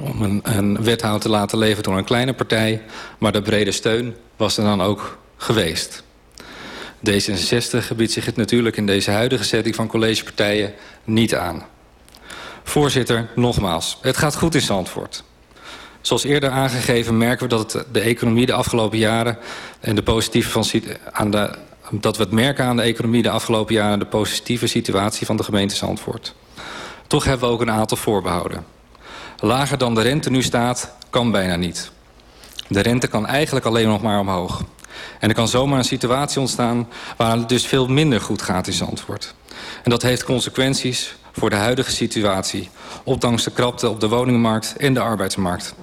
om een, een te laten leveren door een kleine partij. Maar de brede steun was er dan ook geweest. D66 biedt zich het natuurlijk in deze huidige setting van collegepartijen niet aan. Voorzitter, nogmaals, het gaat goed in Zandvoort. Zoals eerder aangegeven merken we dat de economie de afgelopen jaren... en de positieve van, aan dat we het merken aan de economie de afgelopen jaren... de positieve situatie van de gemeente Zandvoort. Toch hebben we ook een aantal voorbehouden. Lager dan de rente nu staat, kan bijna niet. De rente kan eigenlijk alleen nog maar omhoog. En er kan zomaar een situatie ontstaan waar het dus veel minder goed gaat in Zandvoort. En dat heeft consequenties voor de huidige situatie... ondanks de krapte op de woningmarkt en de arbeidsmarkt.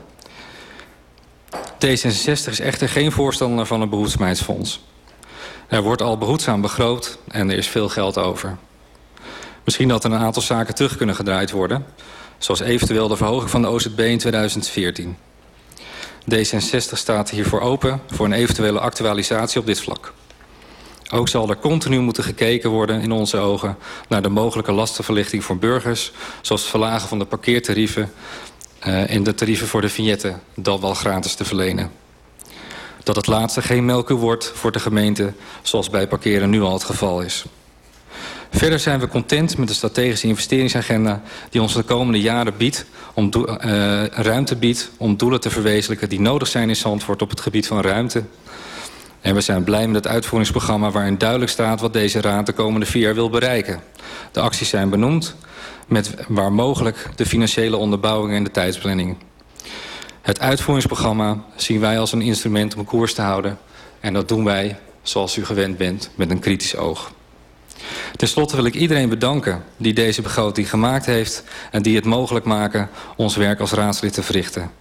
D66 is echter geen voorstander van een behoedzaamheidsfonds. Er wordt al behoedzaam begroot en er is veel geld over. Misschien dat er een aantal zaken terug kunnen gedraaid worden... zoals eventueel de verhoging van de OZB in 2014. D66 staat hiervoor open voor een eventuele actualisatie op dit vlak. Ook zal er continu moeten gekeken worden in onze ogen... naar de mogelijke lastenverlichting voor burgers... zoals het verlagen van de parkeertarieven... Uh, en de tarieven voor de vignetten dat wel gratis te verlenen. Dat het laatste geen melkkoe wordt voor de gemeente... zoals bij parkeren nu al het geval is. Verder zijn we content met de strategische investeringsagenda... die ons de komende jaren biedt om uh, ruimte biedt om doelen te verwezenlijken... die nodig zijn in Zandvoort op het gebied van ruimte... En we zijn blij met het uitvoeringsprogramma waarin duidelijk staat wat deze raad de komende vier jaar wil bereiken. De acties zijn benoemd, met waar mogelijk de financiële onderbouwing en de tijdsplanning. Het uitvoeringsprogramma zien wij als een instrument om koers te houden. En dat doen wij, zoals u gewend bent, met een kritisch oog. Ten slotte wil ik iedereen bedanken die deze begroting gemaakt heeft... en die het mogelijk maken ons werk als raadslid te verrichten.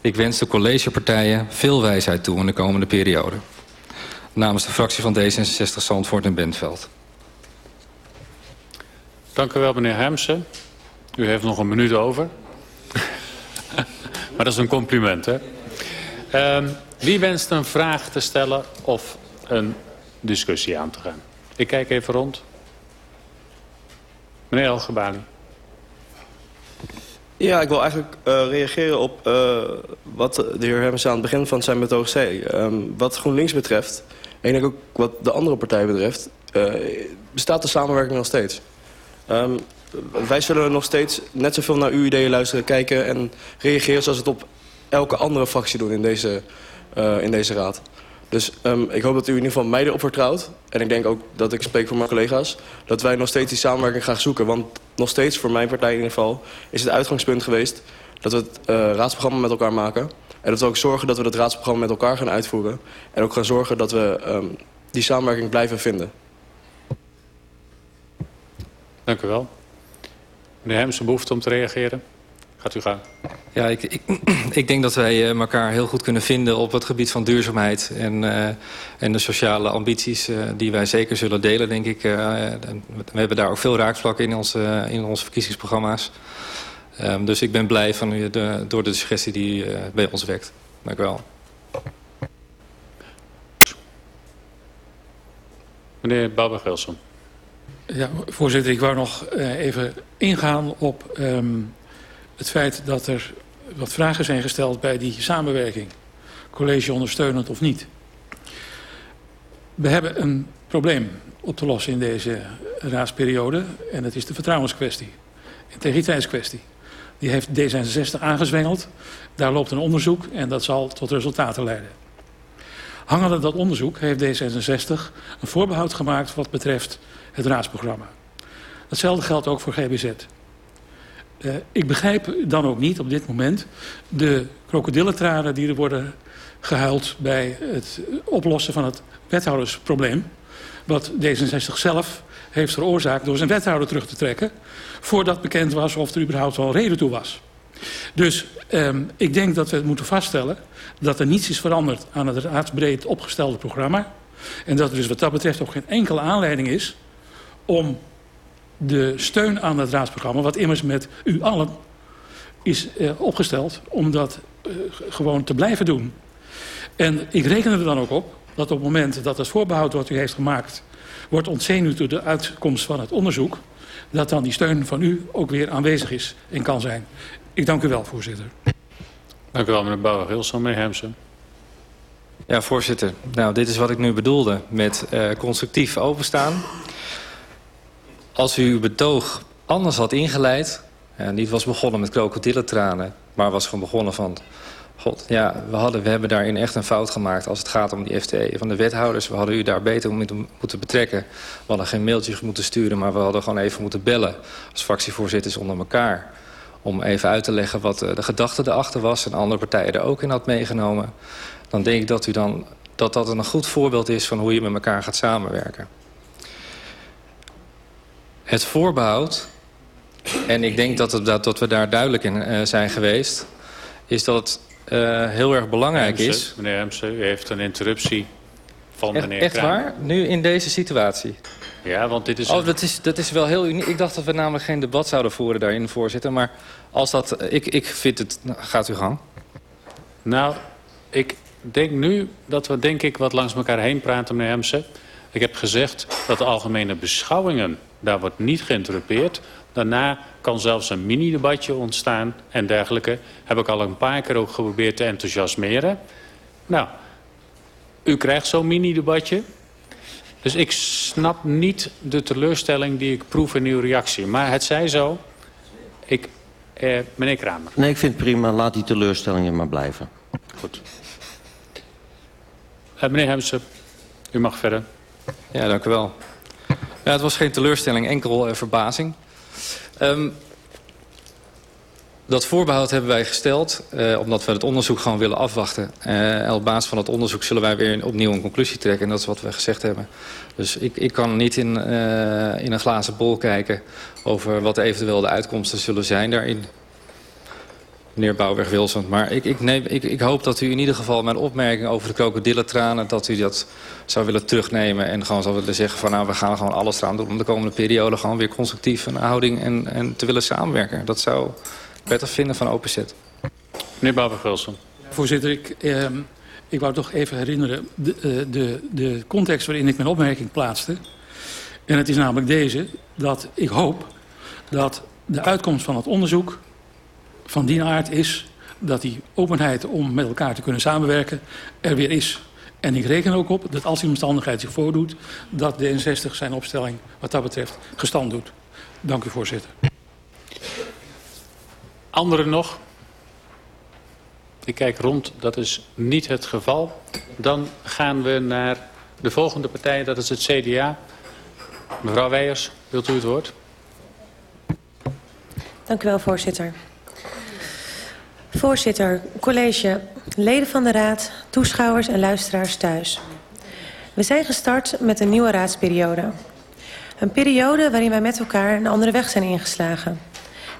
Ik wens de collegepartijen veel wijsheid toe in de komende periode. Namens de fractie van D66 Zandvoort en Bentveld. Dank u wel, meneer Hemsen. U heeft nog een minuut over. maar dat is een compliment, hè? Um, wie wenst een vraag te stellen of een discussie aan te gaan? Ik kijk even rond. Meneer Elgebali. Ja, ik wil eigenlijk uh, reageren op uh, wat de heer Hermens aan het begin van zijn betoog zei. Um, wat GroenLinks betreft, en ik ook wat de andere partij betreft... Uh, bestaat de samenwerking nog steeds. Um, wij zullen nog steeds net zoveel naar uw ideeën luisteren, kijken en reageren... zoals het op elke andere fractie doen in deze, in deze raad. Dus um, ik hoop dat u in ieder geval mij erop vertrouwt. En ik denk ook dat ik spreek voor mijn collega's. Dat wij nog steeds die samenwerking gaan zoeken. Want nog steeds, voor mijn partij in ieder geval... is het uitgangspunt geweest dat we het uh, raadsprogramma met elkaar maken. En dat we ook zorgen dat we dat raadsprogramma met elkaar gaan uitvoeren. En ook gaan zorgen dat we um, die samenwerking blijven vinden. Dank u wel. Meneer Hemsen, behoefte om te reageren? Gaat u gaan. Ja, ik, ik, ik, denk dat wij eh, elkaar heel goed kunnen vinden op het gebied van duurzaamheid en, uh, en de sociale ambities uh, die wij zeker zullen delen, denk ik. we hebben daar ook veel raakvlakken in, onze in onze verkiezingsprogramma's. Um, dus ik ben blij van u de, door de suggestie die bij ons wekt. Dank u wel. Meneer Babber-Gelson. Ja, voorzitter, ik wou nog even ingaan op um, het feit dat er wat vragen zijn gesteld bij die samenwerking. College ondersteunend of niet. We hebben een probleem op te lossen in deze raadsperiode. En dat is de vertrouwenskwestie. Integriteitskwestie. Die heeft D66 aangezwengeld. Daar loopt een onderzoek en dat zal tot resultaten leiden. Hangende dat onderzoek heeft D66 een voorbehoud gemaakt wat betreft het raadsprogramma. Hetzelfde geldt ook voor GBZ. Uh, ik begrijp dan ook niet op dit moment de krokodillentranen die er worden gehuild bij het oplossen van het wethoudersprobleem. Wat D66 zelf heeft veroorzaakt door zijn wethouder terug te trekken. Voordat bekend was of er überhaupt wel reden toe was. Dus um, ik denk dat we moeten vaststellen dat er niets is veranderd aan het raadsbreed opgestelde programma. En dat er dus wat dat betreft ook geen enkele aanleiding is om de steun aan het raadsprogramma... wat immers met u allen is uh, opgesteld... om dat uh, gewoon te blijven doen. En ik reken er dan ook op dat op het moment dat het voorbehoud wat u heeft gemaakt... wordt ontzenuwd door de uitkomst van het onderzoek... dat dan die steun van u ook weer aanwezig is en kan zijn. Ik dank u wel, voorzitter. Dank u wel, meneer Bouwer-Gilson. Meneer Hemsen. Ja, voorzitter. Nou, dit is wat ik nu bedoelde met uh, constructief openstaan. Als u uw betoog anders had ingeleid... niet was begonnen met krokodillentranen... maar was gewoon begonnen van... God, ja, we, hadden, we hebben daarin echt een fout gemaakt als het gaat om die FTE van de wethouders. We hadden u daar beter moeten, betrekken. We hadden geen mailtjes moeten sturen, maar we hadden gewoon even moeten bellen... als fractievoorzitters onder elkaar om even uit te leggen wat de gedachte erachter was... en andere partijen er ook in had meegenomen... dan denk ik dat, u dan, dat dat een goed voorbeeld is van hoe je met elkaar gaat samenwerken. Het voorbehoud, en ik denk dat, het, dat, dat we daar duidelijk in uh, zijn geweest... is dat het uh, heel erg belangrijk is... Meneer Hemse, u heeft een interruptie van Echt, meneer echt waar? Nu in deze situatie? Ja, want dit is... Oh, dat is, dat is wel heel uniek. Ik dacht dat we namelijk geen debat zouden voeren daarin, voorzitter. Maar als dat... Ik, ik vind het... Nou, gaat uw gang. Nou, ik denk nu dat we denk ik wat langs elkaar heen praten, meneer Hemse. Ik heb gezegd dat de algemene beschouwingen, daar wordt niet geïnterrupeerd. Daarna kan zelfs een mini-debatje ontstaan en dergelijke. Heb ik al een paar keer ook geprobeerd te enthousiasmeren. Nou, u krijgt zo'n mini-debatje. Dus ik snap niet de teleurstelling die ik proef in uw reactie. Maar het zij zo. Ik, eh, meneer Kramer. Nee, ik vind het prima. Laat die teleurstellingen maar blijven. Goed. Uh, meneer Hemse, u mag verder. Ja, dank u wel. Ja, het was geen teleurstelling, enkel uh, verbazing. Um, dat voorbehoud hebben wij gesteld, uh, omdat we het onderzoek gewoon willen afwachten. Uh, op basis van het onderzoek zullen wij weer opnieuw een conclusie trekken. En dat is wat we gezegd hebben. Dus ik, ik kan niet in, in een glazen bol kijken over wat eventueel de uitkomsten zullen zijn daarin. Meneer Bouwweg-Wilson. Maar ik, ik, neem, ik, ik hoop dat u in ieder geval mijn opmerking over de krokodillentranen... dat u dat zou willen terugnemen en gewoon zou willen zeggen van... nou, we gaan gewoon alles eraan doen om de komende periode... gewoon weer constructief een houding en, en te willen samenwerken. Dat zou ik prettig vinden van OPZ. Meneer Bouwweg-Wilson. Voorzitter, ik, eh, ik wou toch even herinneren de, uh, de, de context waarin ik mijn opmerking plaatste. En het is namelijk deze, dat ik hoop dat de uitkomst van het onderzoek van die aard is dat die openheid om met elkaar te kunnen samenwerken er weer is. En ik reken ook op dat als die omstandigheid zich voordoet... dat D66 zijn opstelling wat dat betreft gestand doet. Dank u, voorzitter. Anderen nog? Ik kijk rond, dat is niet het geval. Dan gaan we naar de volgende partij, dat is het CDA. Mevrouw Weijers, wilt u het woord? Dank u wel, voorzitter. Voorzitter, college, leden van de raad, toeschouwers en luisteraars thuis. We zijn gestart met een nieuwe raadsperiode. Een periode waarin wij met elkaar een andere weg zijn ingeslagen.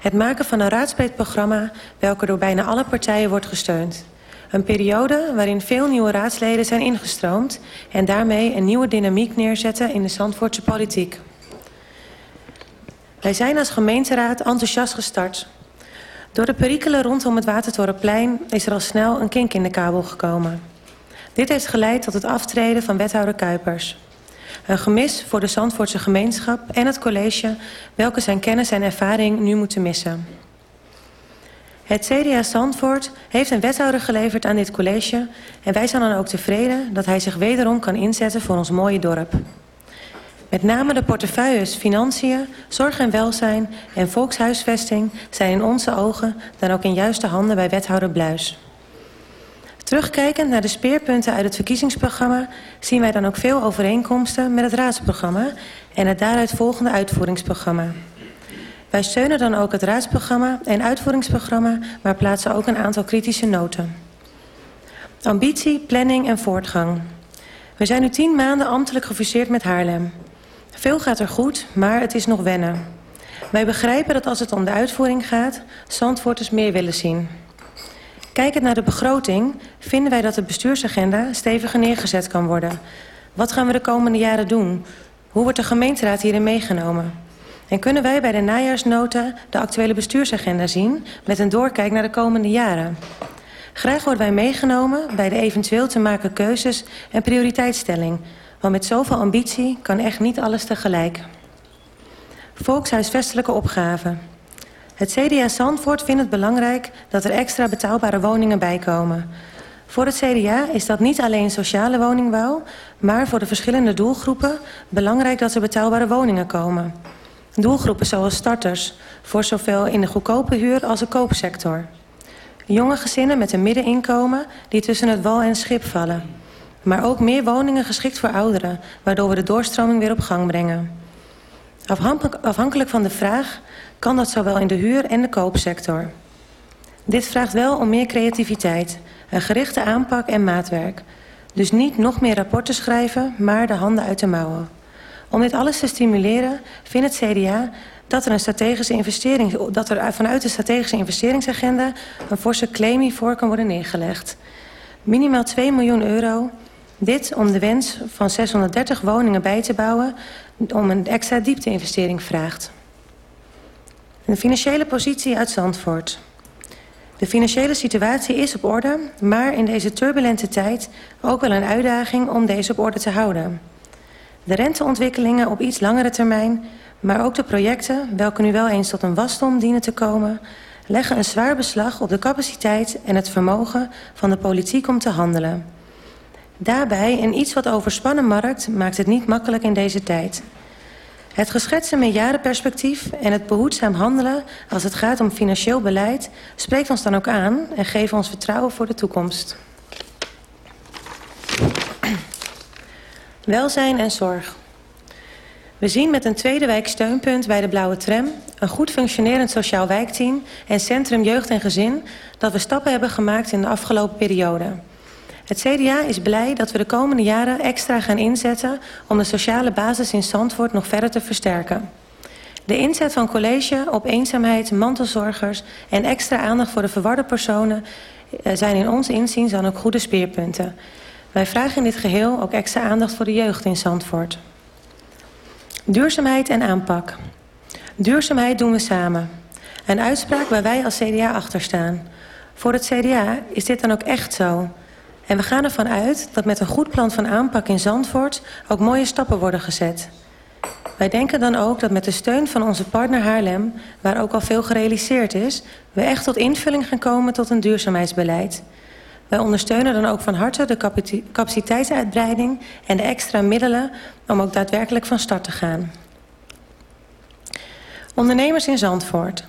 Het maken van een raadsbreed programma welke door bijna alle partijen wordt gesteund. Een periode waarin veel nieuwe raadsleden zijn ingestroomd... en daarmee een nieuwe dynamiek neerzetten in de Zandvoortse politiek. Wij zijn als gemeenteraad enthousiast gestart... Door de perikelen rondom het Watertorenplein is er al snel een kink in de kabel gekomen. Dit heeft geleid tot het aftreden van wethouder Kuipers. Een gemis voor de Zandvoortse gemeenschap en het college... welke zijn kennis en ervaring nu moeten missen. Het CDA Zandvoort heeft een wethouder geleverd aan dit college... en wij zijn dan ook tevreden dat hij zich wederom kan inzetten voor ons mooie dorp. Met name de portefeuilles Financiën, Zorg en Welzijn en Volkshuisvesting zijn in onze ogen dan ook in juiste handen bij wethouder Bluis. Terugkijkend naar de speerpunten uit het verkiezingsprogramma zien wij dan ook veel overeenkomsten met het raadsprogramma en het daaruit volgende uitvoeringsprogramma. Wij steunen dan ook het raadsprogramma en uitvoeringsprogramma, maar plaatsen ook een aantal kritische noten. Ambitie, planning en voortgang. We zijn nu tien maanden ambtelijk gefuseerd met Haarlem. Veel gaat er goed, maar het is nog wennen. Wij begrijpen dat als het om de uitvoering gaat... Zandvoorters meer willen zien. Kijkend naar de begroting vinden wij dat de bestuursagenda... steviger neergezet kan worden. Wat gaan we de komende jaren doen? Hoe wordt de gemeenteraad hierin meegenomen? En kunnen wij bij de najaarsnota de actuele bestuursagenda zien... met een doorkijk naar de komende jaren? Graag worden wij meegenomen bij de eventueel te maken keuzes en prioriteitsstelling... Want met zoveel ambitie kan echt niet alles tegelijk. Volkshuisvestelijke opgave. Het CDA Zandvoort vindt het belangrijk dat er extra betaalbare woningen bijkomen. Voor het CDA is dat niet alleen sociale woningbouw... maar voor de verschillende doelgroepen belangrijk dat er betaalbare woningen komen. Doelgroepen zoals starters, voor zowel in de goedkope huur als de koopsector. Jonge gezinnen met een middeninkomen die tussen het wal en schip vallen. Maar ook meer woningen geschikt voor ouderen, waardoor we de doorstroming weer op gang brengen. Afhankelijk van de vraag kan dat zowel in de huur- en de koopsector. Dit vraagt wel om meer creativiteit, een gerichte aanpak en maatwerk. Dus niet nog meer rapporten schrijven, maar de handen uit de mouwen. Om dit alles te stimuleren vindt het CDA dat er, een strategische investering, dat er vanuit de strategische investeringsagenda een forse claiming voor kan worden neergelegd. Minimaal 2 miljoen euro. Dit om de wens van 630 woningen bij te bouwen om een extra diepte-investering vraagt. De financiële positie uit Zandvoort. De financiële situatie is op orde, maar in deze turbulente tijd ook wel een uitdaging om deze op orde te houden. De renteontwikkelingen op iets langere termijn, maar ook de projecten, welke nu wel eens tot een wasdom dienen te komen, leggen een zwaar beslag op de capaciteit en het vermogen van de politiek om te handelen. Daarbij een iets wat overspannen markt maakt het niet makkelijk in deze tijd. Het geschetste meerjarenperspectief en het behoedzaam handelen als het gaat om financieel beleid spreekt ons dan ook aan en geeft ons vertrouwen voor de toekomst. Welzijn en zorg. We zien met een tweede wijksteunpunt bij de Blauwe Tram... een goed functionerend sociaal wijkteam en Centrum Jeugd en Gezin... dat we stappen hebben gemaakt in de afgelopen periode. Het CDA is blij dat we de komende jaren extra gaan inzetten... om de sociale basis in Zandvoort nog verder te versterken. De inzet van college op eenzaamheid, mantelzorgers... en extra aandacht voor de verwarde personen... Eh, zijn in ons inziens dan ook goede speerpunten. Wij vragen in dit geheel ook extra aandacht voor de jeugd in Zandvoort. Duurzaamheid en aanpak. Duurzaamheid doen we samen. Een uitspraak waar wij als CDA achter staan. Voor het CDA is dit dan ook echt zo... En we gaan ervan uit dat met een goed plan van aanpak in Zandvoort ook mooie stappen worden gezet. Wij denken dan ook dat met de steun van onze partner Haarlem, waar ook al veel gerealiseerd is, we echt tot invulling gaan komen tot een duurzaamheidsbeleid. Wij ondersteunen dan ook van harte de capaciteitsuitbreiding en de extra middelen om ook daadwerkelijk van start te gaan. Ondernemers in Zandvoort.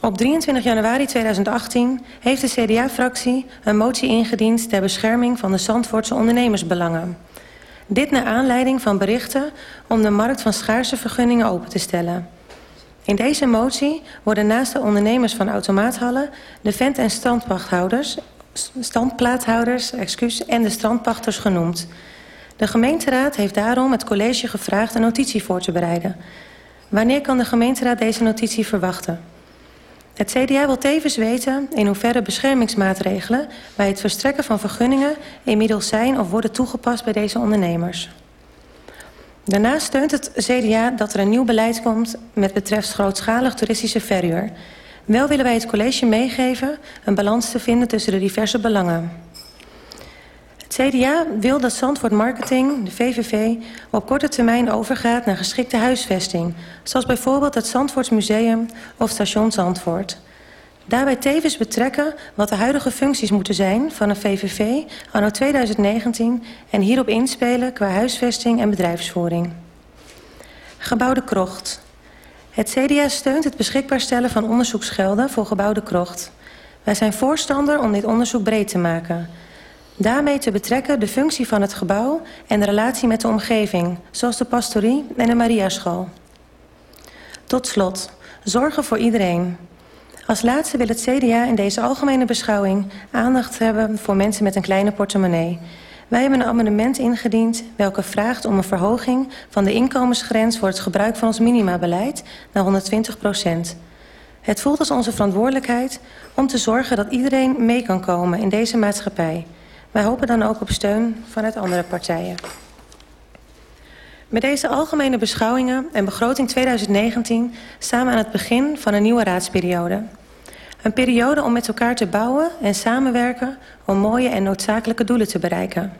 Op 23 januari 2018 heeft de CDA-fractie een motie ingediend... ter bescherming van de Zandvoortse ondernemersbelangen. Dit naar aanleiding van berichten om de markt van schaarse vergunningen open te stellen. In deze motie worden naast de ondernemers van automaathallen... de vent- en standpachthouders, standplaathouders excuus, en de strandpachters genoemd. De gemeenteraad heeft daarom het college gevraagd een notitie voor te bereiden. Wanneer kan de gemeenteraad deze notitie verwachten? Het CDA wil tevens weten in hoeverre beschermingsmaatregelen... bij het verstrekken van vergunningen inmiddels zijn of worden toegepast bij deze ondernemers. Daarnaast steunt het CDA dat er een nieuw beleid komt... met betreft grootschalig toeristische verhuur. Wel willen wij het college meegeven een balans te vinden tussen de diverse belangen. CDA wil dat Zandvoort Marketing, de VVV, op korte termijn overgaat naar geschikte huisvesting, zoals bijvoorbeeld het Zandvoorts Museum of Station Zandvoort. Daarbij tevens betrekken wat de huidige functies moeten zijn van een VVV anno 2019 en hierop inspelen qua huisvesting en bedrijfsvoering. Gebouwde Krocht. Het CDA steunt het beschikbaar stellen van onderzoeksgelden voor gebouwde krocht. Wij zijn voorstander om dit onderzoek breed te maken. Daarmee te betrekken de functie van het gebouw en de relatie met de omgeving, zoals de pastorie en de Mariaschool. Tot slot, zorgen voor iedereen. Als laatste wil het CDA in deze algemene beschouwing aandacht hebben voor mensen met een kleine portemonnee. Wij hebben een amendement ingediend welke vraagt om een verhoging van de inkomensgrens voor het gebruik van ons minimabeleid naar 120 procent. Het voelt als onze verantwoordelijkheid om te zorgen dat iedereen mee kan komen in deze maatschappij. Wij hopen dan ook op steun vanuit andere partijen. Met deze algemene beschouwingen en begroting 2019 staan we aan het begin van een nieuwe raadsperiode. Een periode om met elkaar te bouwen en samenwerken om mooie en noodzakelijke doelen te bereiken.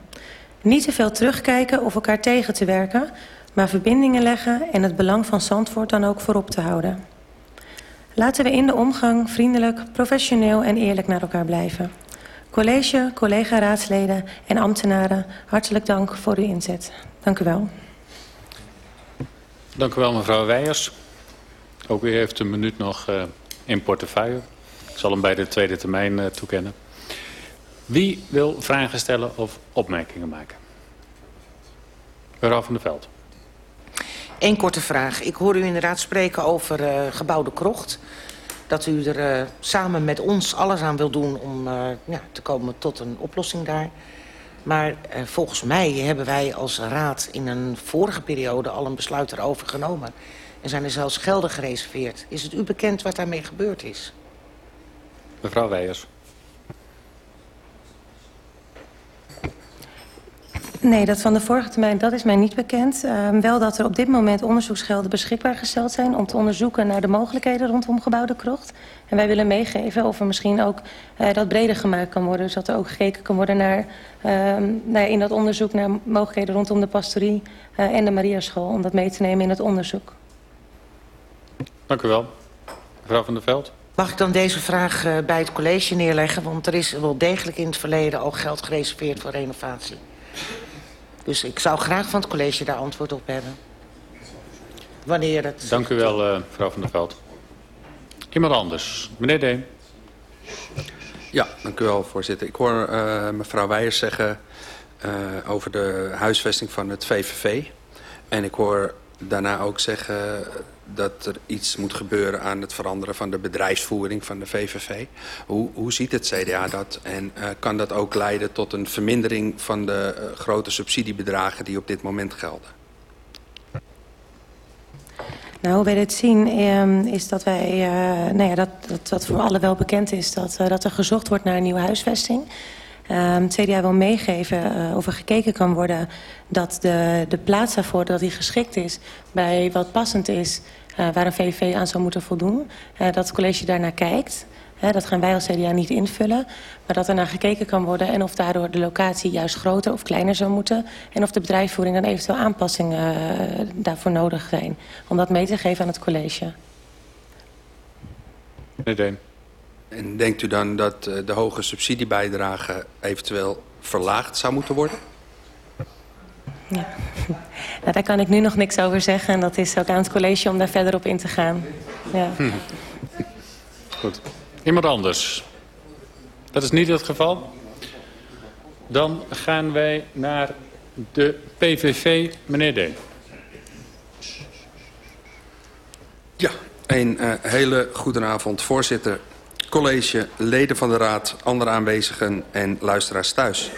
Niet te veel terugkijken of elkaar tegen te werken, maar verbindingen leggen en het belang van Zandvoort dan ook voorop te houden. Laten we in de omgang vriendelijk, professioneel en eerlijk naar elkaar blijven. College, collega-raadsleden en ambtenaren, hartelijk dank voor uw inzet. Dank u wel. Dank u wel, mevrouw Weijers. Ook u heeft een minuut nog uh, in portefeuille. Ik zal hem bij de tweede termijn uh, toekennen. Wie wil vragen stellen of opmerkingen maken? Mevrouw van der Veld. Eén korte vraag. Ik hoor u inderdaad spreken over uh, gebouwde krocht. Dat u er uh, samen met ons alles aan wil doen om uh, ja, te komen tot een oplossing daar. Maar volgens mij hebben wij als raad in een vorige periode al een besluit erover genomen. En zijn er zelfs gelden gereserveerd. Is het u bekend wat daarmee gebeurd is? Mevrouw Weijers. Nee, dat van de vorige termijn, dat is mij niet bekend. Uh, wel dat er op dit moment onderzoeksgelden beschikbaar gesteld zijn... om te onderzoeken naar de mogelijkheden rondom gebouwde krocht. En wij willen meegeven of er misschien ook uh, dat breder gemaakt kan worden. Dus dat er ook gekeken kan worden naar, uh, nou ja, in dat onderzoek... naar mogelijkheden rondom de pastorie uh, en de Mariaschool... om dat mee te nemen in het onderzoek. Dank u wel. Mevrouw van der Veld. Mag ik dan deze vraag uh, bij het college neerleggen? Want er is wel degelijk in het verleden ook geld gereserveerd voor renovatie. Dus ik zou graag van het college daar antwoord op hebben. Wanneer het... Dank u wel, uh, mevrouw van der Veld. Iemand anders. Meneer Deen. Ja, dank u wel, voorzitter. Ik hoor uh, mevrouw Weijers zeggen uh, over de huisvesting van het VVV. En ik hoor daarna ook zeggen dat er iets moet gebeuren aan het veranderen van de bedrijfsvoering van de VVV. Hoe, hoe ziet het CDA dat? En uh, kan dat ook leiden tot een vermindering van de uh, grote subsidiebedragen die op dit moment gelden? Nou, hoe wij dit zien um, is dat wij, uh, nou ja, dat, dat, voor allen wel bekend is dat, dat er gezocht wordt naar een nieuwe huisvesting. Het CDA wil meegeven uh, of er gekeken kan worden dat de, de plaats daarvoor dat die geschikt is bij wat passend is uh, waar een VVV aan zou moeten voldoen. Uh, dat het college daarnaar kijkt. Dat gaan wij als CDA niet invullen. Maar dat er naar gekeken kan worden en of daardoor de locatie juist groter of kleiner zou moeten. En of de bedrijfsvoering dan eventueel aanpassingen daarvoor nodig zijn. Om dat mee te geven aan het college. Meneer Deen. En denkt u dan dat uh, de hoge subsidiebijdrage eventueel verlaagd zou moeten worden? Ja. Nou, daar kan ik nu nog niks over zeggen. En dat is ook aan het college om daar verder op in te gaan. Ja. Hm. Goed. Iemand anders? Dat is niet het geval. Dan gaan wij naar de PVV. Meneer Deen. Ja, een uh, hele goede avond, voorzitter, college, leden van de raad, andere aanwezigen en luisteraars thuis.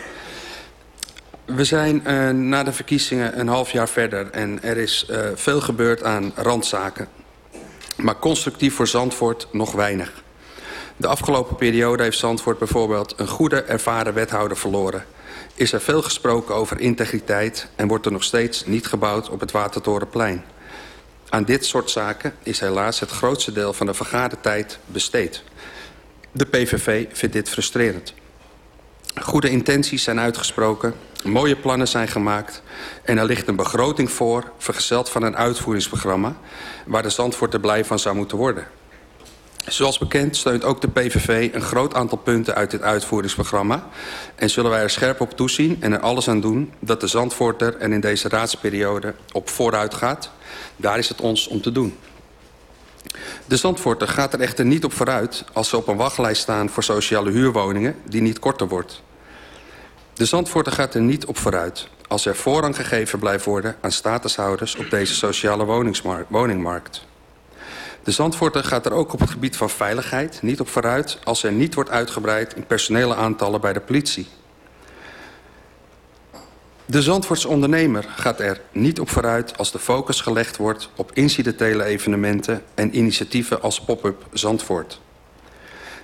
We zijn uh, na de verkiezingen een half jaar verder en er is uh, veel gebeurd aan randzaken. Maar constructief voor Zandvoort nog weinig. De afgelopen periode heeft Zandvoort bijvoorbeeld een goede ervaren wethouder verloren. Is er veel gesproken over integriteit en wordt er nog steeds niet gebouwd op het Watertorenplein. Aan dit soort zaken is helaas het grootste deel van de vergadertijd besteed. De PVV vindt dit frustrerend. Goede intenties zijn uitgesproken, mooie plannen zijn gemaakt... en er ligt een begroting voor, vergezeld van een uitvoeringsprogramma... waar de Zandvoort er blij van zou moeten worden. Zoals bekend steunt ook de PVV een groot aantal punten uit dit uitvoeringsprogramma... en zullen wij er scherp op toezien en er alles aan doen... dat de Zandvoorter en in deze raadsperiode op vooruit gaat. Daar is het ons om te doen. De Zandvoorter gaat er echter niet op vooruit als ze op een wachtlijst staan voor sociale huurwoningen die niet korter wordt. De Zandvoorter gaat er niet op vooruit als er voorrang gegeven blijft worden aan statushouders op deze sociale woningmarkt. De Zandvoorter gaat er ook op het gebied van veiligheid niet op vooruit als er niet wordt uitgebreid in personele aantallen bij de politie. De Zandvoortse ondernemer gaat er niet op vooruit als de focus gelegd wordt op incidentele evenementen en initiatieven als pop-up Zandvoort.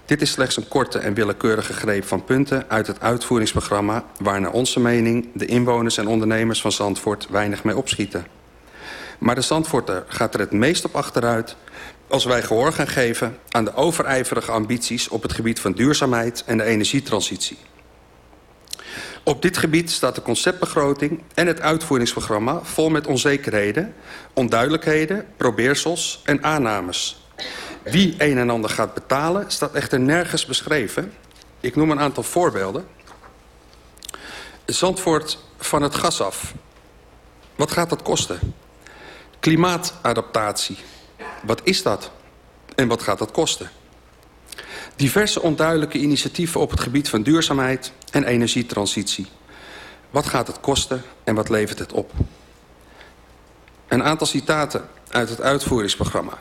Dit is slechts een korte en willekeurige greep van punten uit het uitvoeringsprogramma waar naar onze mening de inwoners en ondernemers van Zandvoort weinig mee opschieten. Maar de Zandvoorter gaat er het meest op achteruit als wij gehoor gaan geven aan de overijverige ambities op het gebied van duurzaamheid en de energietransitie. Op dit gebied staat de conceptbegroting en het uitvoeringsprogramma vol met onzekerheden, onduidelijkheden, probeersels en aannames. Wie een en ander gaat betalen staat echter nergens beschreven. Ik noem een aantal voorbeelden. Zandvoort van het gas af. Wat gaat dat kosten? Klimaatadaptatie. Wat is dat? En wat gaat dat kosten? Diverse onduidelijke initiatieven op het gebied van duurzaamheid en energietransitie. Wat gaat het kosten en wat levert het op? Een aantal citaten uit het uitvoeringsprogramma.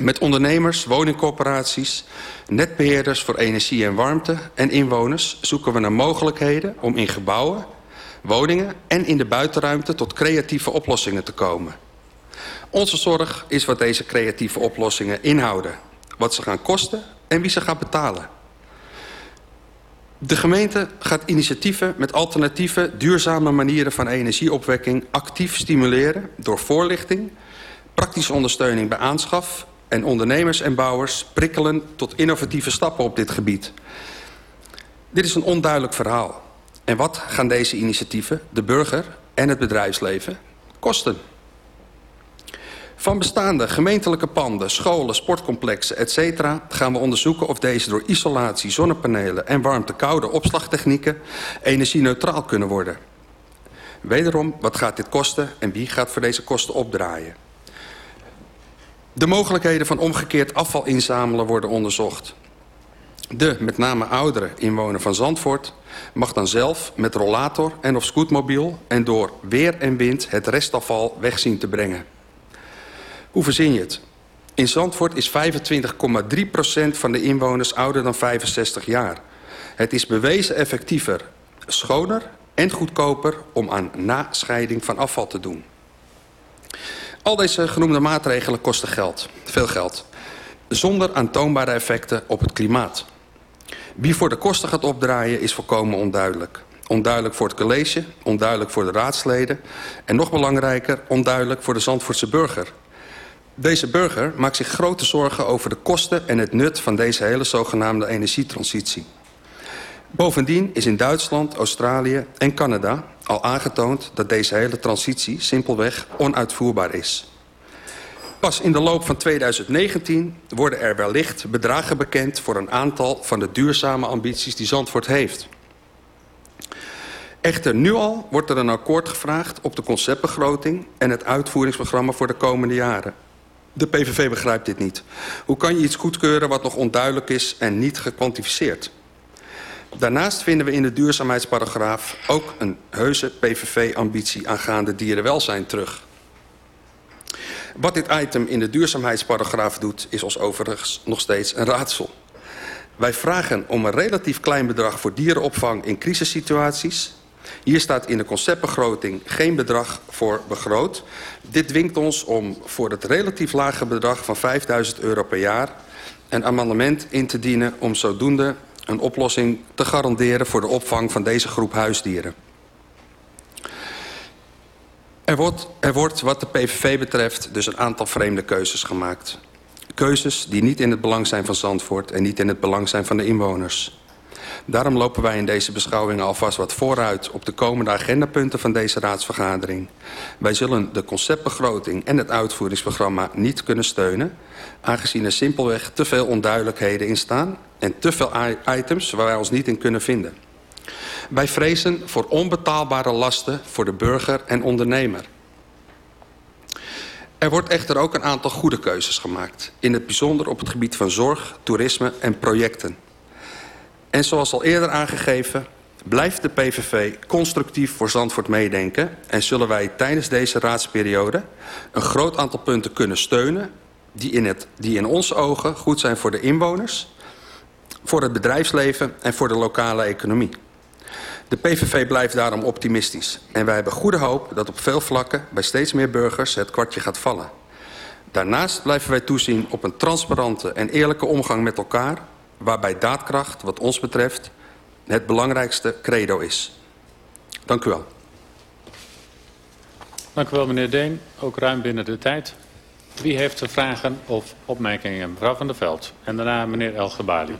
Met ondernemers, woningcorporaties, netbeheerders voor energie en warmte en inwoners zoeken we naar mogelijkheden om in gebouwen, woningen en in de buitenruimte tot creatieve oplossingen te komen. Onze zorg is wat deze creatieve oplossingen inhouden, wat ze gaan kosten en wie ze gaat betalen. De gemeente gaat initiatieven met alternatieve, duurzame manieren van energieopwekking actief stimuleren door voorlichting, praktische ondersteuning bij aanschaf en ondernemers en bouwers prikkelen tot innovatieve stappen op dit gebied. Dit is een onduidelijk verhaal. En wat gaan deze initiatieven, de burger en het bedrijfsleven, kosten? Van bestaande gemeentelijke panden, scholen, sportcomplexen, etc. gaan we onderzoeken of deze door isolatie, zonnepanelen en warmte-koude opslagtechnieken energie-neutraal kunnen worden. Wederom, wat gaat dit kosten en wie gaat voor deze kosten opdraaien? De mogelijkheden van omgekeerd afval inzamelen worden onderzocht. De, met name oudere inwoner van Zandvoort... mag dan zelf met rollator en of scootmobiel... en door weer en wind het restafval weg zien te brengen. Hoe verzin je het? In Zandvoort is 25,3% van de inwoners ouder dan 65 jaar. Het is bewezen effectiever, schoner en goedkoper... om aan nascheiding van afval te doen. Al deze genoemde maatregelen kosten geld, veel geld. Zonder aantoonbare effecten op het klimaat. Wie voor de kosten gaat opdraaien is volkomen onduidelijk. Onduidelijk voor het college, onduidelijk voor de raadsleden... en nog belangrijker, onduidelijk voor de Zandvoortse burger. Deze burger maakt zich grote zorgen over de kosten en het nut... van deze hele zogenaamde energietransitie. Bovendien is in Duitsland, Australië en Canada al aangetoond dat deze hele transitie simpelweg onuitvoerbaar is. Pas in de loop van 2019 worden er wellicht bedragen bekend... voor een aantal van de duurzame ambities die Zandvoort heeft. Echter, nu al wordt er een akkoord gevraagd op de conceptbegroting... en het uitvoeringsprogramma voor de komende jaren. De PVV begrijpt dit niet. Hoe kan je iets goedkeuren wat nog onduidelijk is en niet gekwantificeerd? Daarnaast vinden we in de duurzaamheidsparagraaf ook een heuse PVV-ambitie aangaande dierenwelzijn terug. Wat dit item in de duurzaamheidsparagraaf doet, is ons overigens nog steeds een raadsel. Wij vragen om een relatief klein bedrag voor dierenopvang in crisissituaties. Hier staat in de conceptbegroting geen bedrag voor begroot. Dit dwingt ons om voor het relatief lage bedrag van 5000 euro per jaar... een amendement in te dienen om zodoende een oplossing te garanderen voor de opvang van deze groep huisdieren. Er wordt, er wordt wat de PVV betreft dus een aantal vreemde keuzes gemaakt. Keuzes die niet in het belang zijn van Zandvoort en niet in het belang zijn van de inwoners. Daarom lopen wij in deze beschouwingen alvast wat vooruit op de komende agendapunten van deze raadsvergadering. Wij zullen de conceptbegroting en het uitvoeringsprogramma niet kunnen steunen, aangezien er simpelweg te veel onduidelijkheden in staan en te veel items waar wij ons niet in kunnen vinden. Wij vrezen voor onbetaalbare lasten voor de burger en ondernemer. Er wordt echter ook een aantal goede keuzes gemaakt. In het bijzonder op het gebied van zorg, toerisme en projecten. En zoals al eerder aangegeven... blijft de PVV constructief voor Zandvoort meedenken... en zullen wij tijdens deze raadsperiode... een groot aantal punten kunnen steunen... die in, het, die in onze ogen goed zijn voor de inwoners... voor het bedrijfsleven en voor de lokale economie. De PVV blijft daarom optimistisch. En wij hebben goede hoop dat op veel vlakken bij steeds meer burgers het kwartje gaat vallen. Daarnaast blijven wij toezien op een transparante en eerlijke omgang met elkaar... waarbij daadkracht, wat ons betreft, het belangrijkste credo is. Dank u wel. Dank u wel, meneer Deen. Ook ruim binnen de tijd. Wie heeft er vragen of opmerkingen? Mevrouw van der Veld. En daarna meneer El Gebali.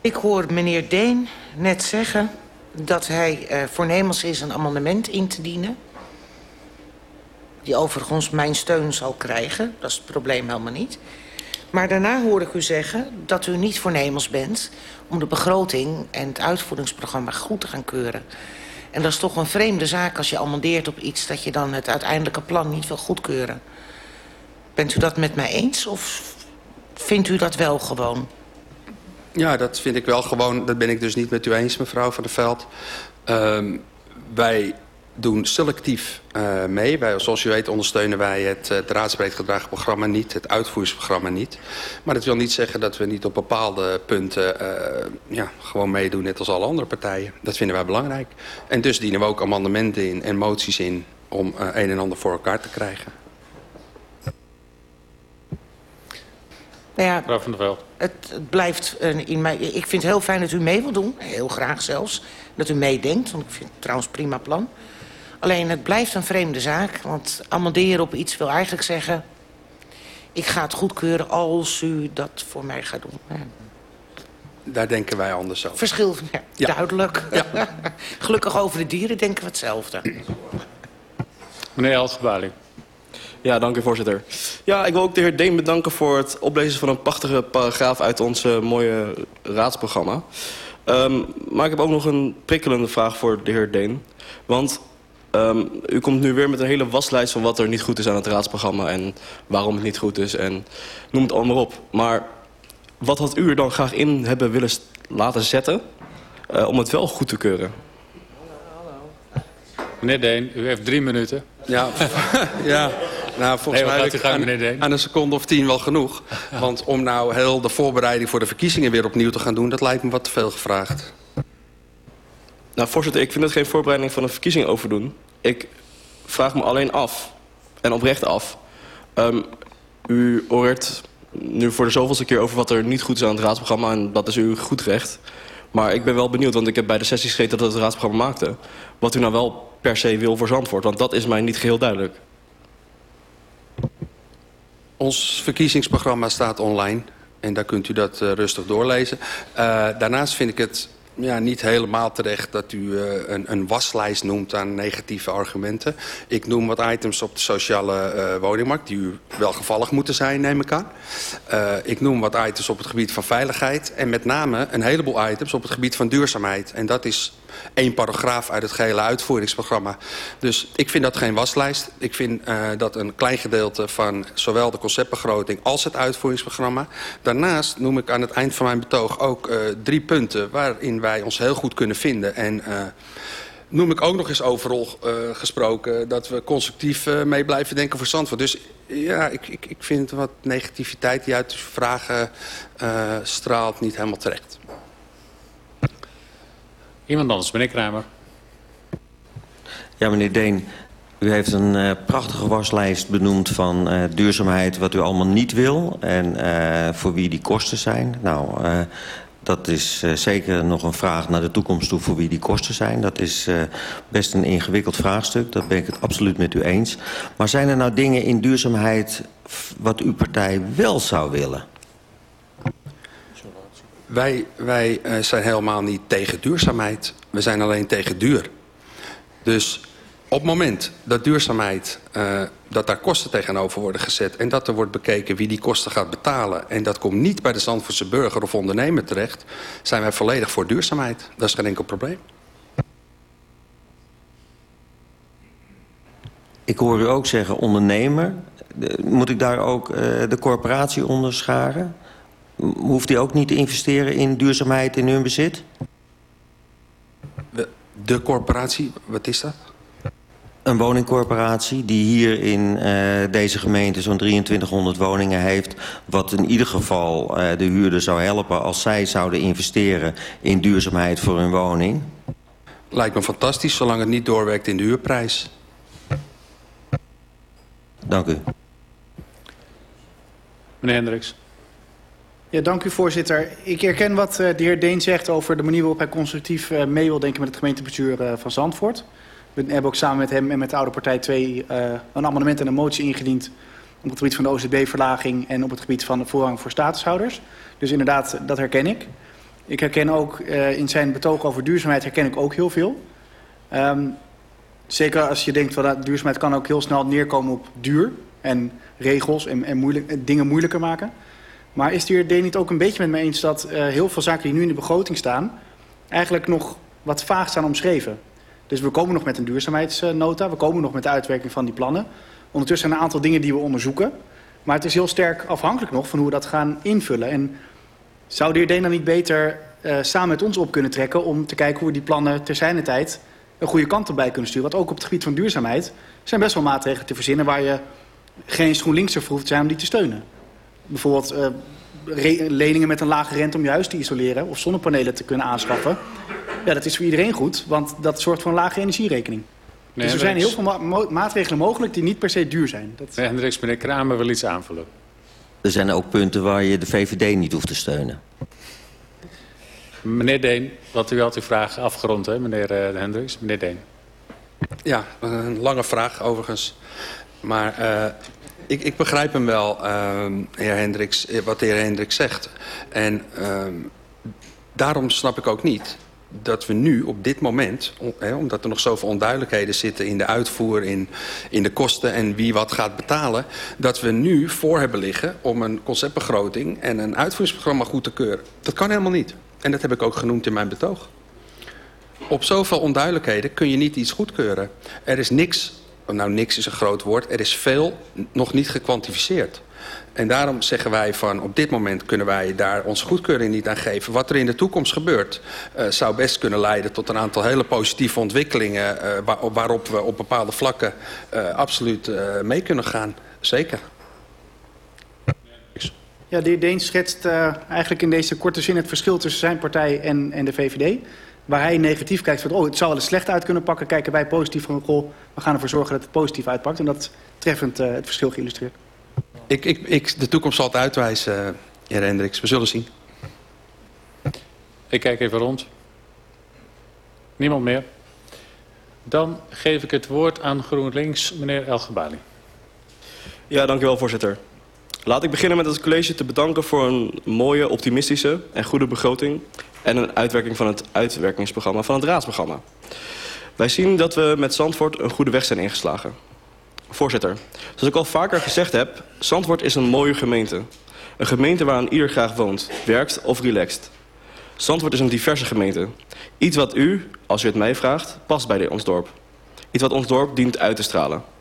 Ik hoor meneer Deen net zeggen dat hij uh, voornemens is een amendement in te dienen. die overigens mijn steun zal krijgen. Dat is het probleem helemaal niet. Maar daarna hoor ik u zeggen dat u niet voornemens bent... om de begroting en het uitvoeringsprogramma goed te gaan keuren. En dat is toch een vreemde zaak als je amendeert op iets... dat je dan het uiteindelijke plan niet wil goedkeuren. Bent u dat met mij eens of vindt u dat wel gewoon? Ja, dat vind ik wel gewoon. Dat ben ik dus niet met u eens, mevrouw Van der Veld. Um, wij doen selectief uh, mee. Wij, zoals u weet ondersteunen wij het, het raadsbreed gedragen programma niet, het uitvoeringsprogramma niet. Maar dat wil niet zeggen dat we niet op bepaalde punten uh, ja, gewoon meedoen, net als alle andere partijen. Dat vinden wij belangrijk. En dus dienen we ook amendementen in en moties in om uh, een en ander voor elkaar te krijgen. Nou ja, Mevrouw van der Veld. Het, het blijft uh, in mij. Ik vind het heel fijn dat u mee wil doen. Heel graag zelfs. Dat u meedenkt. Want ik vind het trouwens een prima plan. Alleen het blijft een vreemde zaak. Want amenderen op iets wil eigenlijk zeggen... ik ga het goedkeuren als u dat voor mij gaat doen. Daar denken wij anders over. Verschil, ja, ja. duidelijk. Ja. Gelukkig over de dieren denken we hetzelfde. Meneer Algebaling. Ja, dank u voorzitter. Ja, ik wil ook de heer Deen bedanken voor het oplezen van een prachtige paragraaf uit ons uh, mooie raadsprogramma. Um, maar ik heb ook nog een prikkelende vraag voor de heer Deen. Want um, u komt nu weer met een hele waslijst van wat er niet goed is aan het raadsprogramma... en waarom het niet goed is en noem het allemaal op. Maar wat had u er dan graag in hebben willen laten zetten uh, om het wel goed te keuren? Meneer Deen, u heeft drie minuten. Ja, ja. Nou, volgens nee, mij gaat u gaan, meneer Deen? aan een seconde of tien wel genoeg. Want om nou heel de voorbereiding voor de verkiezingen weer opnieuw te gaan doen... dat lijkt me wat te veel gevraagd. Nou, voorzitter, ik vind het geen voorbereiding van een verkiezing overdoen. Ik vraag me alleen af, en oprecht af... Um, u oreert nu voor de zoveelste keer over wat er niet goed is aan het raadsprogramma... en dat is uw goed recht. Maar ik ben wel benieuwd, want ik heb bij de sessies gegeten dat het raadsprogramma maakte... wat u nou wel per se wil voor Zandvoort, want dat is mij niet geheel duidelijk. Ons verkiezingsprogramma staat online. En daar kunt u dat uh, rustig doorlezen. Uh, daarnaast vind ik het ja, niet helemaal terecht dat u uh, een, een waslijst noemt aan negatieve argumenten. Ik noem wat items op de sociale uh, woningmarkt die u welgevallig moeten zijn, neem ik aan. Uh, ik noem wat items op het gebied van veiligheid. En met name een heleboel items op het gebied van duurzaamheid. En dat is één paragraaf uit het gehele uitvoeringsprogramma. Dus ik vind dat geen waslijst. Ik vind uh, dat een klein gedeelte van zowel de conceptbegroting als het uitvoeringsprogramma. Daarnaast noem ik aan het eind van mijn betoog ook uh, drie punten waarin wij ons heel goed kunnen vinden. En uh, noem ik ook nog eens overal gesproken dat we constructief mee blijven denken voor Zandvoort. Dus ja, ik, ik, ik vind wat negativiteit die uit de vragen straalt niet helemaal terecht. Iemand anders, meneer Kramer. Ja, meneer Deen. U heeft een uh, prachtige waslijst benoemd van uh, duurzaamheid... wat u allemaal niet wil en uh, voor wie die kosten zijn. Nou, dat is zeker nog een vraag naar de toekomst toe voor wie die kosten zijn. Dat is best een ingewikkeld vraagstuk. Dat ben ik het absoluut met u eens. Maar zijn er nou dingen in duurzaamheid wat uw partij wel zou willen? Wij, wij uh, zijn helemaal niet tegen duurzaamheid. We zijn alleen tegen duur. Dus op het moment dat duurzaamheid, uh, dat daar kosten tegenover worden gezet... en dat er wordt bekeken wie die kosten gaat betalen... en dat komt niet bij de Zandvoortse burger of ondernemer terecht... zijn wij volledig voor duurzaamheid. Dat is geen enkel probleem. Ik hoor u ook zeggen ondernemer. Moet ik daar ook de corporatie onder scharen? Hoeft die ook niet te investeren in duurzaamheid in hun bezit? De corporatie, wat is dat? Een woningcorporatie die hier in uh, deze gemeente zo'n 2300 woningen heeft... wat in ieder geval uh, de huurder zou helpen als zij zouden investeren in duurzaamheid voor hun woning. Lijkt me fantastisch, zolang het niet doorwerkt in de huurprijs. Dank u. Meneer Hendricks. Ja, dank u voorzitter. Ik herken wat uh, de heer Deen zegt over de manier waarop hij constructief uh, mee wil denken met het gemeentebestuur uh, van Zandvoort. We hebben ook samen met hem en met de oude partij 2 uh, een amendement en een motie ingediend op het gebied van de OZB-verlaging en op het gebied van de voorrang voor statushouders. Dus inderdaad, dat herken ik. Ik herken ook in zijn betoog over duurzaamheid herken ik ook heel veel. Um, Zeker als je denkt, dat duurzaamheid kan ook heel snel neerkomen op duur en regels en, en moeilijk, dingen moeilijker maken. Maar is het hier niet ook een beetje met me eens dat uh, heel veel zaken die nu in de begroting staan... eigenlijk nog wat vaag staan omschreven? Dus we komen nog met een duurzaamheidsnota, we komen nog met de uitwerking van die plannen. Ondertussen zijn een aantal dingen die we onderzoeken. Maar het is heel sterk afhankelijk nog van hoe we dat gaan invullen. En zou de heer Dena niet beter uh, samen met ons op kunnen trekken... om te kijken hoe we die plannen ter zijner tijd een goede kant erbij kunnen sturen? Want ook op het gebied van duurzaamheid zijn best wel maatregelen te verzinnen... waar je geen GroenLinks voor hoeft te zijn om die te steunen. Bijvoorbeeld uh, leningen met een lage rente om je huis te isoleren... of zonnepanelen te kunnen aanschaffen. Ja, dat is voor iedereen goed, want dat zorgt voor een lage energierekening. Nee, dus er zijn heel veel ma maatregelen mogelijk die niet per se duur zijn. Dat... Nee, Hendricks, meneer Kramer wil iets aanvullen. Er zijn ook punten waar je de VVD niet hoeft te steunen. Meneer Deen, want u had uw vraag afgerond, hè, meneer uh, Hendricks. Meneer Deen. Ja, een lange vraag overigens. Maar uh, ik, ik, begrijp hem wel, uh, heer Hendricks, wat de heer Hendricks zegt. En ehm, daarom snap ik ook niet dat we nu op dit moment, omdat er nog zoveel onduidelijkheden zitten in de uitvoer, in, in de kosten en wie wat gaat betalen, dat we nu voor hebben liggen om een conceptbegroting en een uitvoeringsprogramma goed te keuren. Dat kan helemaal niet. En dat heb ik ook genoemd in mijn betoog. Op zoveel onduidelijkheden kun je niet iets goedkeuren. Er is niks, nou niks is een groot woord, er is veel nog niet gekwantificeerd. En daarom zeggen wij van op dit moment kunnen wij daar onze goedkeuring niet aan geven. Wat er in de toekomst gebeurt uh, zou best kunnen leiden tot een aantal hele positieve ontwikkelingen... Waar, waarop we op bepaalde vlakken uh, absoluut mee kunnen gaan. Zeker. Ja, de heer Deens schetst eigenlijk in deze korte zin het verschil tussen zijn partij en, en de VVD. Waar hij negatief kijkt van, oh, het zou wel eens slecht uit kunnen pakken. Kijken wij positief van, goh, we gaan ervoor zorgen dat het positief uitpakt. En dat treffend het verschil geïllustreerd. Ik, ik, ik, de toekomst zal het uitwijzen, heer Hendricks. We zullen zien. Ik kijk even rond. Niemand meer. Dan geef ik het woord aan GroenLinks, meneer Elgebali. Ja, dank u wel, voorzitter. Laat ik beginnen met het college te bedanken voor een mooie, optimistische en goede begroting... en een uitwerking van het uitwerkingsprogramma van het raadsprogramma. Wij zien dat we met Zandvoort een goede weg zijn ingeslagen. Voorzitter, zoals ik al vaker gezegd heb, Zandvoort is een mooie gemeente. Een gemeente waaraan ieder graag woont, werkt of relaxt. Zandvoort is een diverse gemeente. Iets wat u, als u het mij vraagt, past bij ons dorp. Iets wat ons dorp dient uit te stralen.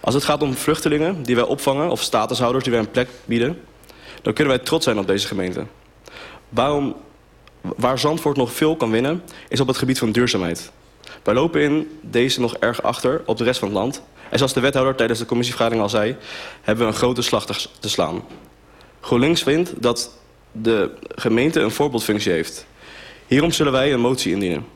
Als het gaat om vluchtelingen die wij opvangen of statushouders die wij een plek bieden... dan kunnen wij trots zijn op deze gemeente. Waarom, waar Zandvoort nog veel kan winnen, is op het gebied van duurzaamheid. Wij lopen in deze nog erg achter op de rest van het land en zoals de wethouder tijdens de commissievergadering al zei... hebben we een grote slag te slaan. GroenLinks vindt dat de gemeente een voorbeeldfunctie heeft. Hierom zullen wij een motie indienen.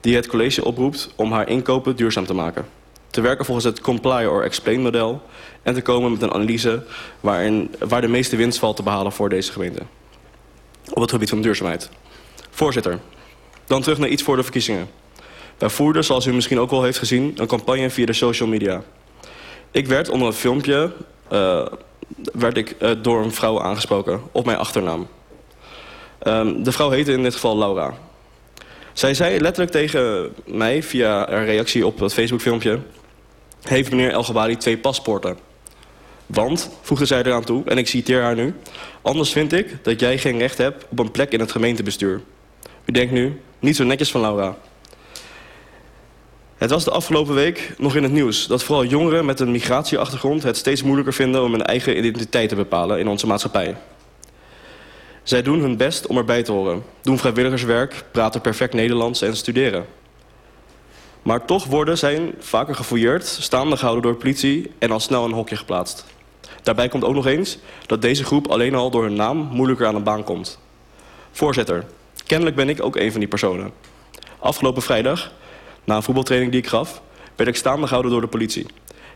Die het college oproept om haar inkopen duurzaam te maken. Te werken volgens het comply or explain model. En te komen met een analyse waarin, waar de meeste winst valt te behalen voor deze gemeente. Op het gebied van duurzaamheid. Voorzitter, dan terug naar iets voor de verkiezingen. Wij voerden, zoals u misschien ook wel heeft gezien, een campagne via de social media. Ik werd onder een filmpje uh, werd ik, uh, door een vrouw aangesproken op mijn achternaam. Um, de vrouw heette in dit geval Laura. Zij zei letterlijk tegen mij via een reactie op het Facebook-filmpje... heeft meneer El twee paspoorten? Want, voegde zij eraan toe, en ik citeer haar nu... anders vind ik dat jij geen recht hebt op een plek in het gemeentebestuur. U denkt nu, niet zo netjes van Laura... Het was de afgelopen week nog in het nieuws dat vooral jongeren met een migratieachtergrond het steeds moeilijker vinden om hun eigen identiteit te bepalen in onze maatschappij. Zij doen hun best om erbij te horen, doen vrijwilligerswerk, praten perfect Nederlands en studeren. Maar toch worden zij vaker gefouilleerd, staande gehouden door politie en al snel in een hokje geplaatst. Daarbij komt ook nog eens dat deze groep alleen al door hun naam moeilijker aan de baan komt. Voorzitter, kennelijk ben ik ook een van die personen. Afgelopen vrijdag na een voetbaltraining die ik gaf, werd ik staande gehouden door de politie.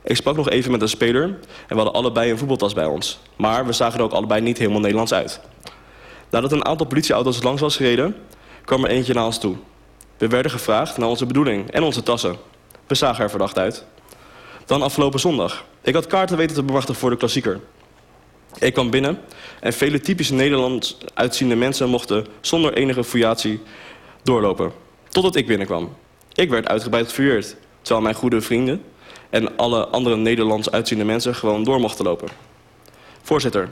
Ik sprak nog even met een speler en we hadden allebei een voetbaltas bij ons. Maar we zagen er ook allebei niet helemaal Nederlands uit. Nadat een aantal politieauto's langs was gereden, kwam er eentje naar ons toe. We werden gevraagd naar onze bedoeling en onze tassen. We zagen er verdacht uit. Dan afgelopen zondag. Ik had kaarten weten te bemachtigen voor de klassieker. Ik kwam binnen en vele typische Nederlands uitziende mensen mochten zonder enige fouillatie doorlopen. Totdat ik binnenkwam. Ik werd uitgebreid gefouilleerd. terwijl mijn goede vrienden en alle andere Nederlands uitziende mensen gewoon door mochten lopen. Voorzitter,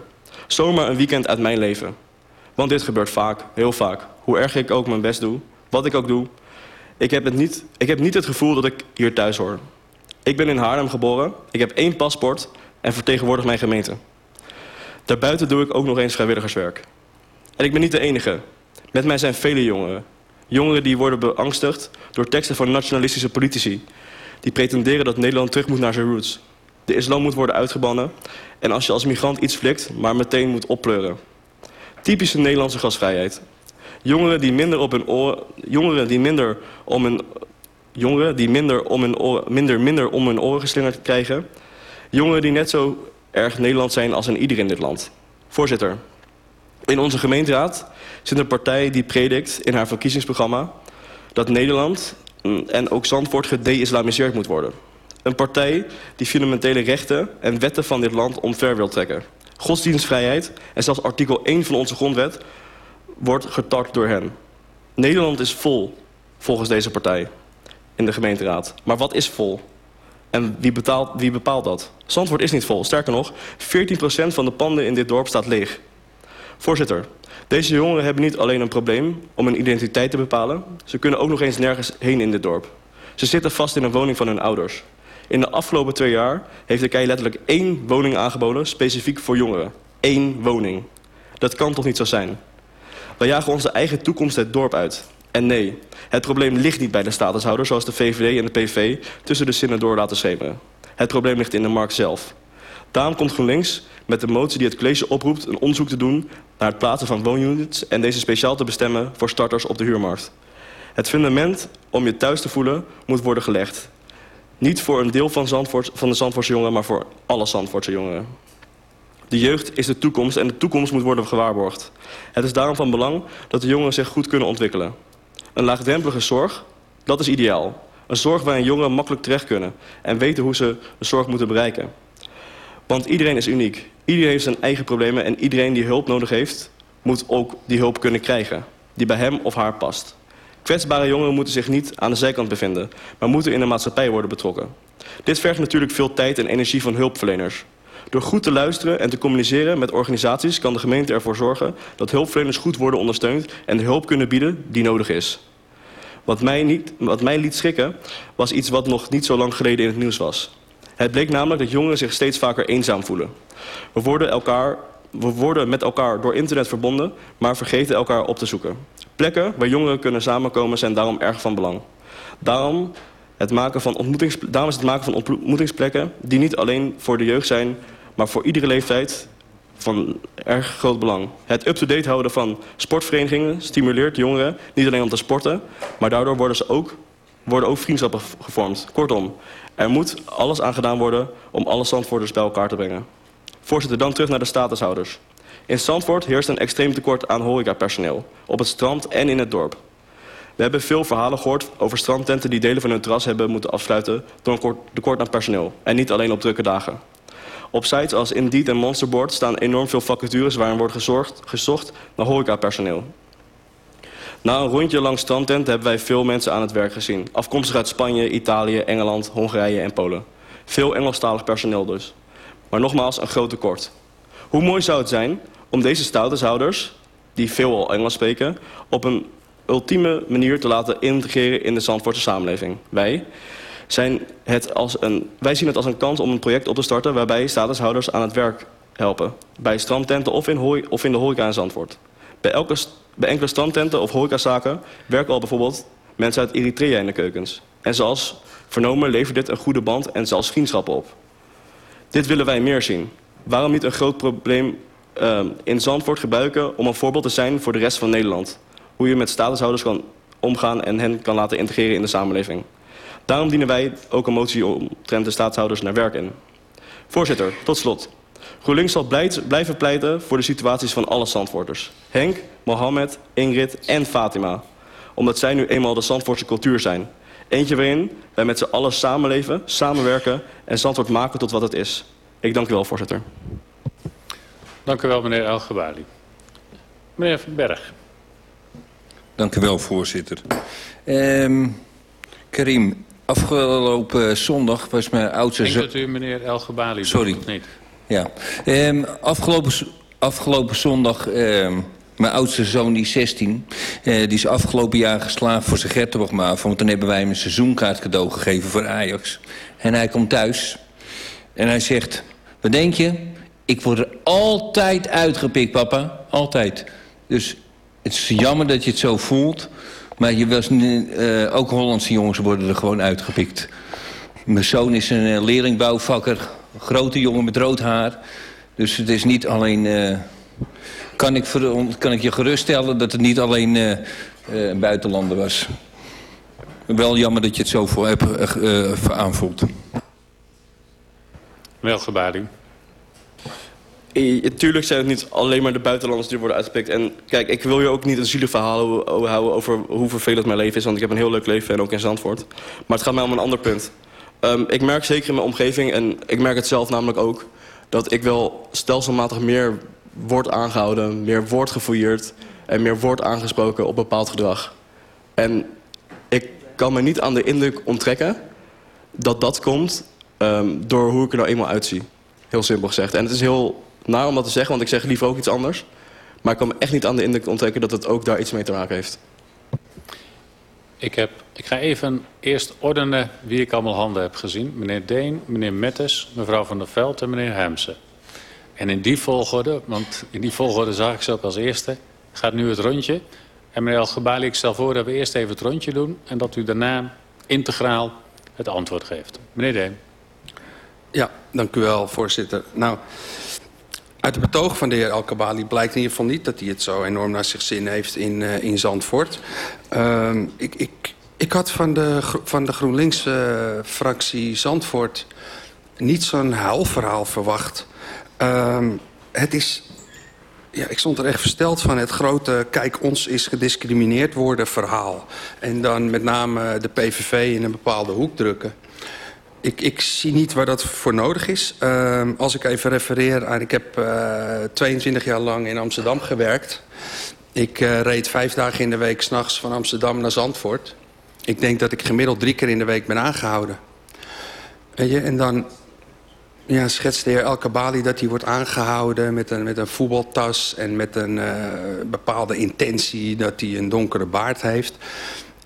zomaar een weekend uit mijn leven. Want dit gebeurt vaak, heel vaak. Hoe erg ik ook mijn best doe, wat ik ook doe. Ik heb, het niet, ik heb niet het gevoel dat ik hier thuis hoor. Ik ben in Haarlem geboren, ik heb één paspoort en vertegenwoordig mijn gemeente. Daarbuiten doe ik ook nog eens vrijwilligerswerk. En ik ben niet de enige. Met mij zijn vele jongeren. Jongeren die worden beangstigd door teksten van nationalistische politici... die pretenderen dat Nederland terug moet naar zijn roots. De islam moet worden uitgebannen... en als je als migrant iets flikt, maar meteen moet oppleuren. Typische Nederlandse gasvrijheid. Jongeren die minder, op hun jongeren die minder om hun jongeren die minder om hun oren, minder, minder om hun oren geslingerd krijgen. Jongeren die net zo erg Nederland zijn als een ieder in dit land. Voorzitter, in onze gemeenteraad zit een partij die predikt in haar verkiezingsprogramma... dat Nederland mm, en ook Zandvoort gede-islamiseerd moet worden. Een partij die fundamentele rechten en wetten van dit land omver wil trekken. Godsdienstvrijheid en zelfs artikel 1 van onze grondwet wordt getart door hen. Nederland is vol, volgens deze partij, in de gemeenteraad. Maar wat is vol? En wie, betaalt, wie bepaalt dat? Zandvoort is niet vol. Sterker nog, 14% van de panden in dit dorp staat leeg. Voorzitter, deze jongeren hebben niet alleen een probleem om een identiteit te bepalen. Ze kunnen ook nog eens nergens heen in dit dorp. Ze zitten vast in een woning van hun ouders. In de afgelopen twee jaar heeft de KEI letterlijk één woning aangeboden... specifiek voor jongeren. Eén woning. Dat kan toch niet zo zijn? Wij jagen onze eigen toekomst het dorp uit. En nee, het probleem ligt niet bij de statushouders... zoals de VVD en de PV tussen de zinnen door laten schemeren. Het probleem ligt in de markt zelf. Daarom komt GroenLinks met de motie die het college oproept... een onderzoek te doen naar het plaatsen van woonunits... en deze speciaal te bestemmen voor starters op de huurmarkt. Het fundament om je thuis te voelen moet worden gelegd. Niet voor een deel van, Zandvoort, van de Zandvoortse jongeren, maar voor alle Zandvoortse jongeren. De jeugd is de toekomst en de toekomst moet worden gewaarborgd. Het is daarom van belang dat de jongeren zich goed kunnen ontwikkelen. Een laagdrempelige zorg, dat is ideaal. Een zorg waarin jongeren makkelijk terecht kunnen en weten hoe ze de zorg moeten bereiken. Want iedereen is uniek. Iedereen heeft zijn eigen problemen en iedereen die hulp nodig heeft... moet ook die hulp kunnen krijgen, die bij hem of haar past. Kwetsbare jongeren moeten zich niet aan de zijkant bevinden... maar moeten in de maatschappij worden betrokken. Dit vergt natuurlijk veel tijd en energie van hulpverleners. Door goed te luisteren en te communiceren met organisaties... kan de gemeente ervoor zorgen dat hulpverleners goed worden ondersteund... en de hulp kunnen bieden die nodig is. Wat mij, niet, wat mij liet schrikken was iets wat nog niet zo lang geleden in het nieuws was. Het bleek namelijk dat jongeren zich steeds vaker eenzaam voelen. We worden, elkaar, we worden met elkaar door internet verbonden, maar vergeten elkaar op te zoeken. Plekken waar jongeren kunnen samenkomen zijn daarom erg van belang. Daarom, het maken van daarom is het maken van ontmoetingsplekken die niet alleen voor de jeugd zijn, maar voor iedere leeftijd van erg groot belang. Het up-to-date houden van sportverenigingen stimuleert jongeren niet alleen om te sporten, maar daardoor worden, ze ook, worden ook vriendschappen gevormd. Kortom, er moet alles aan gedaan worden om alle Zandvoorters bij elkaar te brengen. Voorzitter, dan terug naar de statushouders. In Zandvoort heerst een extreem tekort aan horecapersoneel, op het strand en in het dorp. We hebben veel verhalen gehoord over strandtenten die delen van hun terras hebben moeten afsluiten door een tekort aan personeel. En niet alleen op drukke dagen. Op sites als Indeed en Monsterboard staan enorm veel vacatures waarin wordt gezorgd, gezocht naar horecapersoneel. Na een rondje langs strandtent hebben wij veel mensen aan het werk gezien. Afkomstig uit Spanje, Italië, Engeland, Hongarije en Polen. Veel Engelstalig personeel dus. Maar nogmaals, een groot tekort. Hoe mooi zou het zijn om deze statushouders, die veel al Engels spreken... op een ultieme manier te laten integreren in de Zandvoortse samenleving. Wij, zijn het als een, wij zien het als een kans om een project op te starten... waarbij statushouders aan het werk helpen. Bij strandtenten of in, of in de horeca in Zandvoort. Bij, elke, bij enkele strandtenten of horecazaken werken al bijvoorbeeld mensen uit Eritrea in de keukens. En zoals vernomen levert dit een goede band en zelfs vriendschappen op. Dit willen wij meer zien. Waarom niet een groot probleem uh, in Zandvoort gebruiken om een voorbeeld te zijn voor de rest van Nederland? Hoe je met statushouders kan omgaan en hen kan laten integreren in de samenleving. Daarom dienen wij ook een motie omtrent de staatshouders naar werk in. Voorzitter, tot slot. GroenLinks zal blijven pleiten voor de situaties van alle Zandvoorters. Henk, Mohammed, Ingrid en Fatima. Omdat zij nu eenmaal de Zandvoortse cultuur zijn. Eentje waarin wij met z'n allen samenleven, samenwerken en Zandvoort maken tot wat het is. Ik dank u wel, voorzitter. Dank u wel, meneer Elgebali. Meneer Van Berg. Dank u wel, voorzitter. Um, Karim, afgelopen zondag was mijn oudste Ik zoon... denk dat u meneer El Gebali doet, Sorry. of niet? Ja. Ehm, afgelopen, afgelopen zondag, ehm, mijn oudste zoon, die is 16... eh, die is afgelopen jaar geslaagd voor zijn Gertenbachmaaf... want toen hebben wij hem een seizoenkaart cadeau gegeven voor Ajax. En hij komt thuis en hij zegt... Wat denk je? Ik word er altijd uitgepikt, papa. Altijd. Dus het is jammer dat je het zo voelt... maar je was, eh, ook Hollandse jongens worden er gewoon uitgepikt. Mijn zoon is een eh, leerlingbouwvakker. Grote jongen met rood haar. Dus het is niet alleen... eh, kan, ik kan ik je geruststellen dat het niet alleen een buitenlander was. Wel jammer dat je het zo voor hebt aanvoelt. Meneer El Gebali. I- Tuurlijk zijn het niet alleen maar de buitenlanders die worden uitgepikt. En kijk, ik wil je ook niet een zielig verhaal hou- houden over hoe vervelend mijn leven is. Want ik heb een heel leuk leven en ook in Zandvoort. Maar het gaat mij om een ander punt. Ehm, ik merk zeker in mijn omgeving, en ik merk het zelf namelijk ook... dat ik wel stelselmatig meer wordt aangehouden, meer wordt gefouilleerd... en meer wordt aangesproken op bepaald gedrag. En ik kan me niet aan de indruk onttrekken dat dat komt ehm, door hoe ik er nou eenmaal uitzie. Heel simpel gezegd. En het is heel naar om dat te zeggen, want ik zeg liever ook iets anders. Maar ik kan me echt niet aan de indruk onttrekken dat het ook daar iets mee te maken heeft. Ik, heb, ik ga even eerst ordenen wie ik allemaal handen heb gezien. Meneer Deen, meneer Mettes, mevrouw van der Veld en meneer Hemsen. En in die volgorde, want in die volgorde zag ik ze ook als eerste, gaat nu het rondje. En meneer Al-Gebali, ik stel voor dat we eerst even het rondje doen... en dat u daarna integraal het antwoord geeft. Meneer Deen. Ja, dank u wel, voorzitter. Nou, uit het betoog van de heer Al-Kabali blijkt in ieder geval niet... dat hij het zo enorm naar zich zin heeft in, uh, in Zandvoort. Uh, ik, ik, ik had van de, van de GroenLinks-fractie uh, Zandvoort... niet zo'n huilverhaal verwacht. Uh, het is... Ja, ik stond er echt versteld van het grote... kijk, ons is gediscrimineerd worden verhaal. En dan met name de PVV in een bepaalde hoek drukken. Ik, ik, zie niet waar dat voor nodig is. Uh, als ik even refereer aan... Ik heb uh, 22 jaar lang in Amsterdam gewerkt. Ik uh, reed vijf dagen in de week s'nachts van Amsterdam naar Zandvoort. Ik denk dat ik gemiddeld drie keer in de week ben aangehouden. Je, en dan ja, schetst de heer El Kabali dat hij wordt aangehouden... met een, met een voetbaltas en met een uh, bepaalde intentie... dat hij een donkere baard heeft...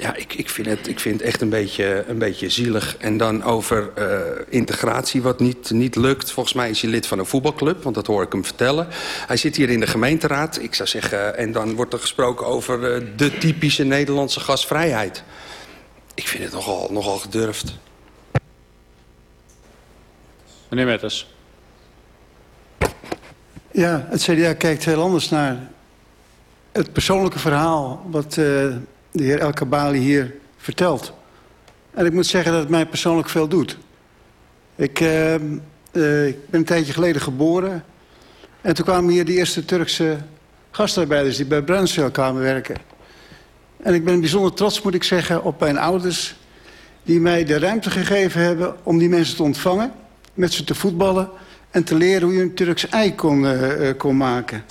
Ja, ik, ik, vind het, ik vind het echt een beetje, een beetje zielig. En dan over uh, integratie wat niet, niet lukt. Volgens mij is hij lid van een voetbalclub, want dat hoor ik hem vertellen. Hij zit hier in de gemeenteraad. Ik zou zeggen, en dan wordt er gesproken over uh, de typische Nederlandse gasvrijheid. Ik vind het nogal, nogal gedurfd. Meneer Metters. Ja, het CDA kijkt heel anders naar het persoonlijke verhaal... wat uh, de heer El Kabali hier vertelt. En ik moet zeggen dat het mij persoonlijk veel doet. Ik, uh, uh, ik ben een tijdje geleden geboren. En toen kwamen hier de eerste Turkse gastarbeiders... die bij Brunsveld kwamen werken. En ik ben bijzonder trots, moet ik zeggen, op mijn ouders... die mij de ruimte gegeven hebben om die mensen te ontvangen... met ze te voetballen en te leren hoe je een Turks ei kon, uh, kon maken.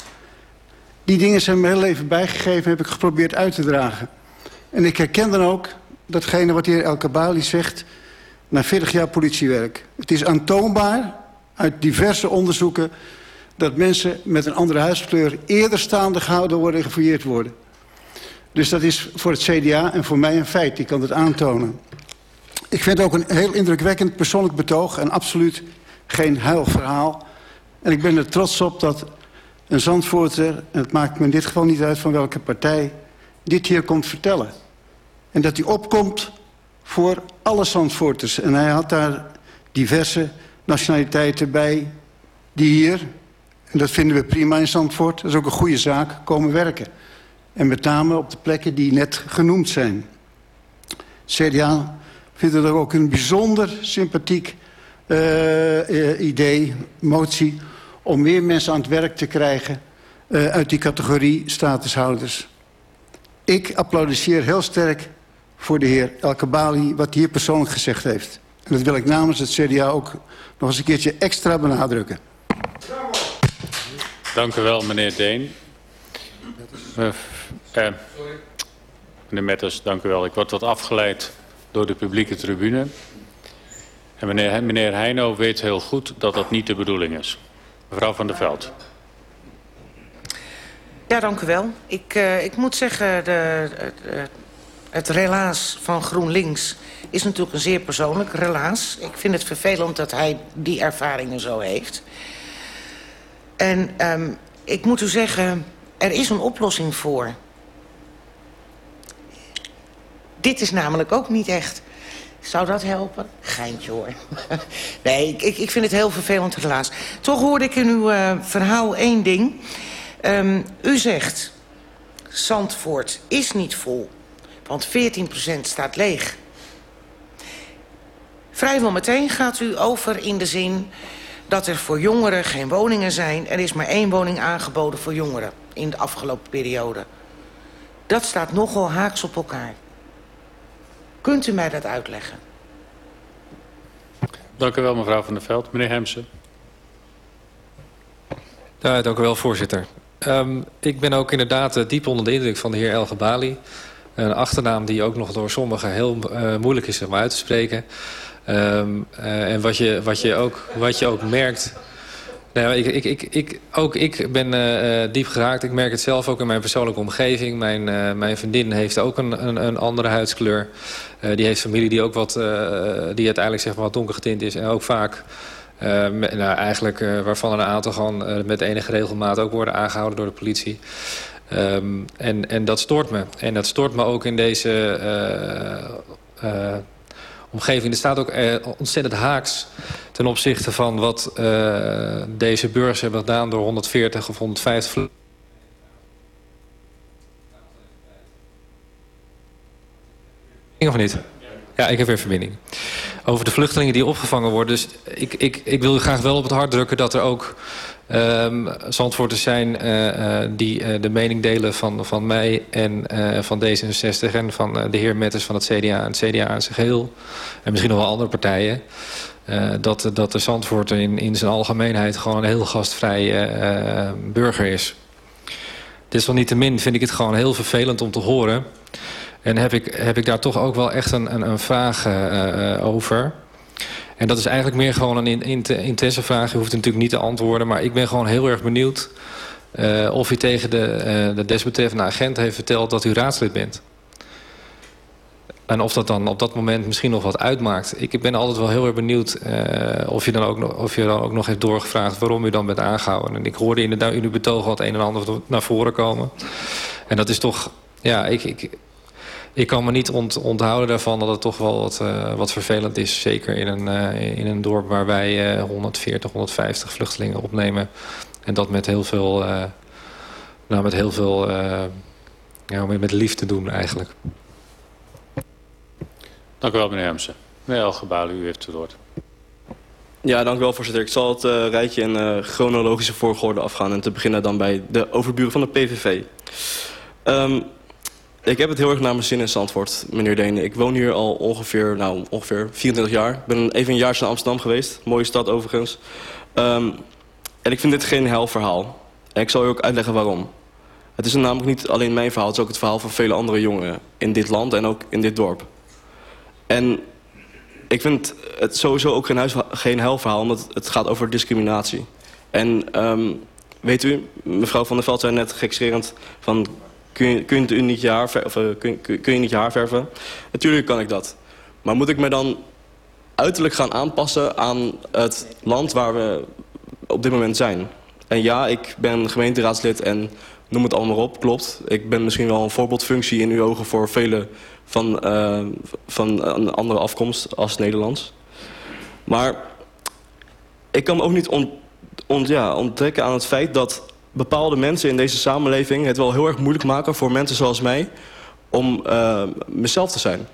Die dingen zijn me heel even bijgegeven en heb ik geprobeerd uit te dragen. En ik herken dan ook datgene wat de heer El Kabali zegt... na 40 jaar politiewerk. Het is aantoonbaar uit diverse onderzoeken... dat mensen met een andere huidskleur eerder staande gehouden worden en gefouilleerd worden. Dus dat is voor het CDA en voor mij een feit. Ik kan het aantonen. Ik vind ook een heel indrukwekkend persoonlijk betoog... en absoluut geen huilverhaal. En ik ben er trots op dat een Zandvoorter... en het maakt me in dit geval niet uit van welke partij... dit hier komt vertellen. En dat hij opkomt voor alle Zandvoorters. En hij had daar diverse nationaliteiten bij die hier... en dat vinden we prima in Zandvoort, dat is ook een goede zaak, komen werken. En met name op de plekken die net genoemd zijn. CDA vindt het ook een bijzonder sympathiek uh, uh, idee, motie... om meer mensen aan het werk te krijgen uh, uit die categorie statushouders. Ik applaudisseer heel sterk voor de heer El Kabali wat hij hier persoonlijk gezegd heeft. En dat wil ik namens het CDA ook nog eens een keertje extra benadrukken. Dank u wel, meneer Deen. Uh, uh, meneer Metters, dank u wel. Ik word wat afgeleid door de publieke tribune. En meneer, meneer Heino weet heel goed dat dat niet de bedoeling is. Mevrouw van der Veld. Ja, dank u wel. Ik, uh, ik moet zeggen, de, de, het relaas van GroenLinks is natuurlijk een zeer persoonlijk relaas. Ik vind het vervelend dat hij die ervaringen zo heeft. En um, ik moet u zeggen, er is een oplossing voor. Dit is namelijk ook niet echt. Zou dat helpen? Geintje hoor. nee, ik, ik vind het heel vervelend helaas. Toch hoorde ik in uw uh, verhaal één ding. Um, u zegt, Zandvoort is niet vol, want 14% staat leeg. Vrijwel meteen gaat u over in de zin dat er voor jongeren geen woningen zijn. Er is maar één woning aangeboden voor jongeren in de afgelopen periode. Dat staat nogal haaks op elkaar. Kunt u mij dat uitleggen? Dank u wel, mevrouw Van der Veld. Meneer Hemsen. Ja, dank u wel, voorzitter. Um, ik ben ook inderdaad uh, diep onder de indruk van de heer El Gabali. Een achternaam die ook nog door sommigen heel uh, moeilijk is om uit te spreken. Um, uh, en wat je, wat, je ook, wat je ook merkt... Nou, ik, ik, ik, ik, ook ik ben diep geraakt. Ik merk het zelf ook in mijn persoonlijke omgeving. Mijn, mijn vriendin heeft ook een, een, een andere huidskleur. Die heeft familie die ook wat, die uiteindelijk zeg maar wat donker getint is. En ook vaak, met, nou, eigenlijk waarvan een aantal gewoon met enige regelmaat ook worden aangehouden door de politie. Um, en, en dat stoort me. En dat stoort me ook in deze omgeving. Er staat ook ontzettend haaks ten opzichte van wat deze beurs hebben gedaan door 140 of 150 vluchtelingen. Of niet? Ja, ik heb weer verbinding. Over de vluchtelingen die opgevangen worden. Dus ik, ik, ik wil u graag wel op het hart drukken dat er ook um, Zandvoorters zijn uh, uh, die uh, de mening delen van, van mij en van D66 en van de heer Metters van het CDA en het CDA aan zich heel. En misschien nog wel andere partijen. dat, dat de Zandvoort in, in zijn algemeenheid gewoon een heel gastvrije burger is. Desalniettemin vind ik het gewoon heel vervelend om te horen. En heb ik, heb ik daar toch ook wel echt een, een, een vraag over... En dat is eigenlijk meer gewoon een intense vraag. Je hoeft natuurlijk niet te antwoorden. Maar ik ben gewoon heel erg benieuwd... Uh, of u tegen de, de desbetreffende agent heeft verteld dat u raadslid bent. En of dat dan op dat moment misschien nog wat uitmaakt. Ik ben altijd wel heel erg benieuwd of, je dan ook nog, of je dan ook nog heeft doorgevraagd... waarom u dan bent aangehouden. En ik hoorde inderdaad in uw betoog wat een en ander naar voren komen. En dat is toch... Ja, ik, ik, ik kan me niet ont, onthouden daarvan dat het toch wel wat, uh, wat vervelend is. Zeker in een, uh, in een dorp waar wij uh, 140, 150 vluchtelingen opnemen. En dat met heel veel, uh, nou, met heel veel ja, met, met liefde doen eigenlijk. Dank u wel, meneer Hemsen. Meneer Elgebali, u heeft het woord. Ja, dank u wel, voorzitter. Ik zal het uh, rijtje in uh, chronologische volgorde afgaan... en te beginnen dan bij de overburen van de PVV. Um, ik heb het heel erg naar mijn zin in Zandvoort, meneer Denen. Ik woon hier al ongeveer, nou, ongeveer 24 jaar. Ik ben even een jaar in Amsterdam geweest. Mooie stad overigens. Um, en ik vind dit geen helverhaal. En ik zal u ook uitleggen waarom. Het is namelijk niet alleen mijn verhaal. Het is ook het verhaal van vele andere jongeren in dit land en ook in dit dorp. En ik vind het sowieso ook geen, huis, geen helverhaal, omdat het gaat over discriminatie. En um, weet u, mevrouw Van der Veld zei net gekscherend van kun je, niet, je haar, of, uh, kun, kun je niet je haar verven? Natuurlijk kan ik dat. Maar moet ik me dan uiterlijk gaan aanpassen aan het land waar we op dit moment zijn? En ja, ik ben gemeenteraadslid en noem het allemaal op, klopt. Ik ben misschien wel een voorbeeldfunctie in uw ogen voor velen van, uh, van een andere afkomst als Nederlands. Maar ik kan me ook niet ont, ja, onttrekken aan het feit dat bepaalde mensen in deze samenleving het wel heel erg moeilijk maken voor mensen zoals mij om uh, mezelf te zijn.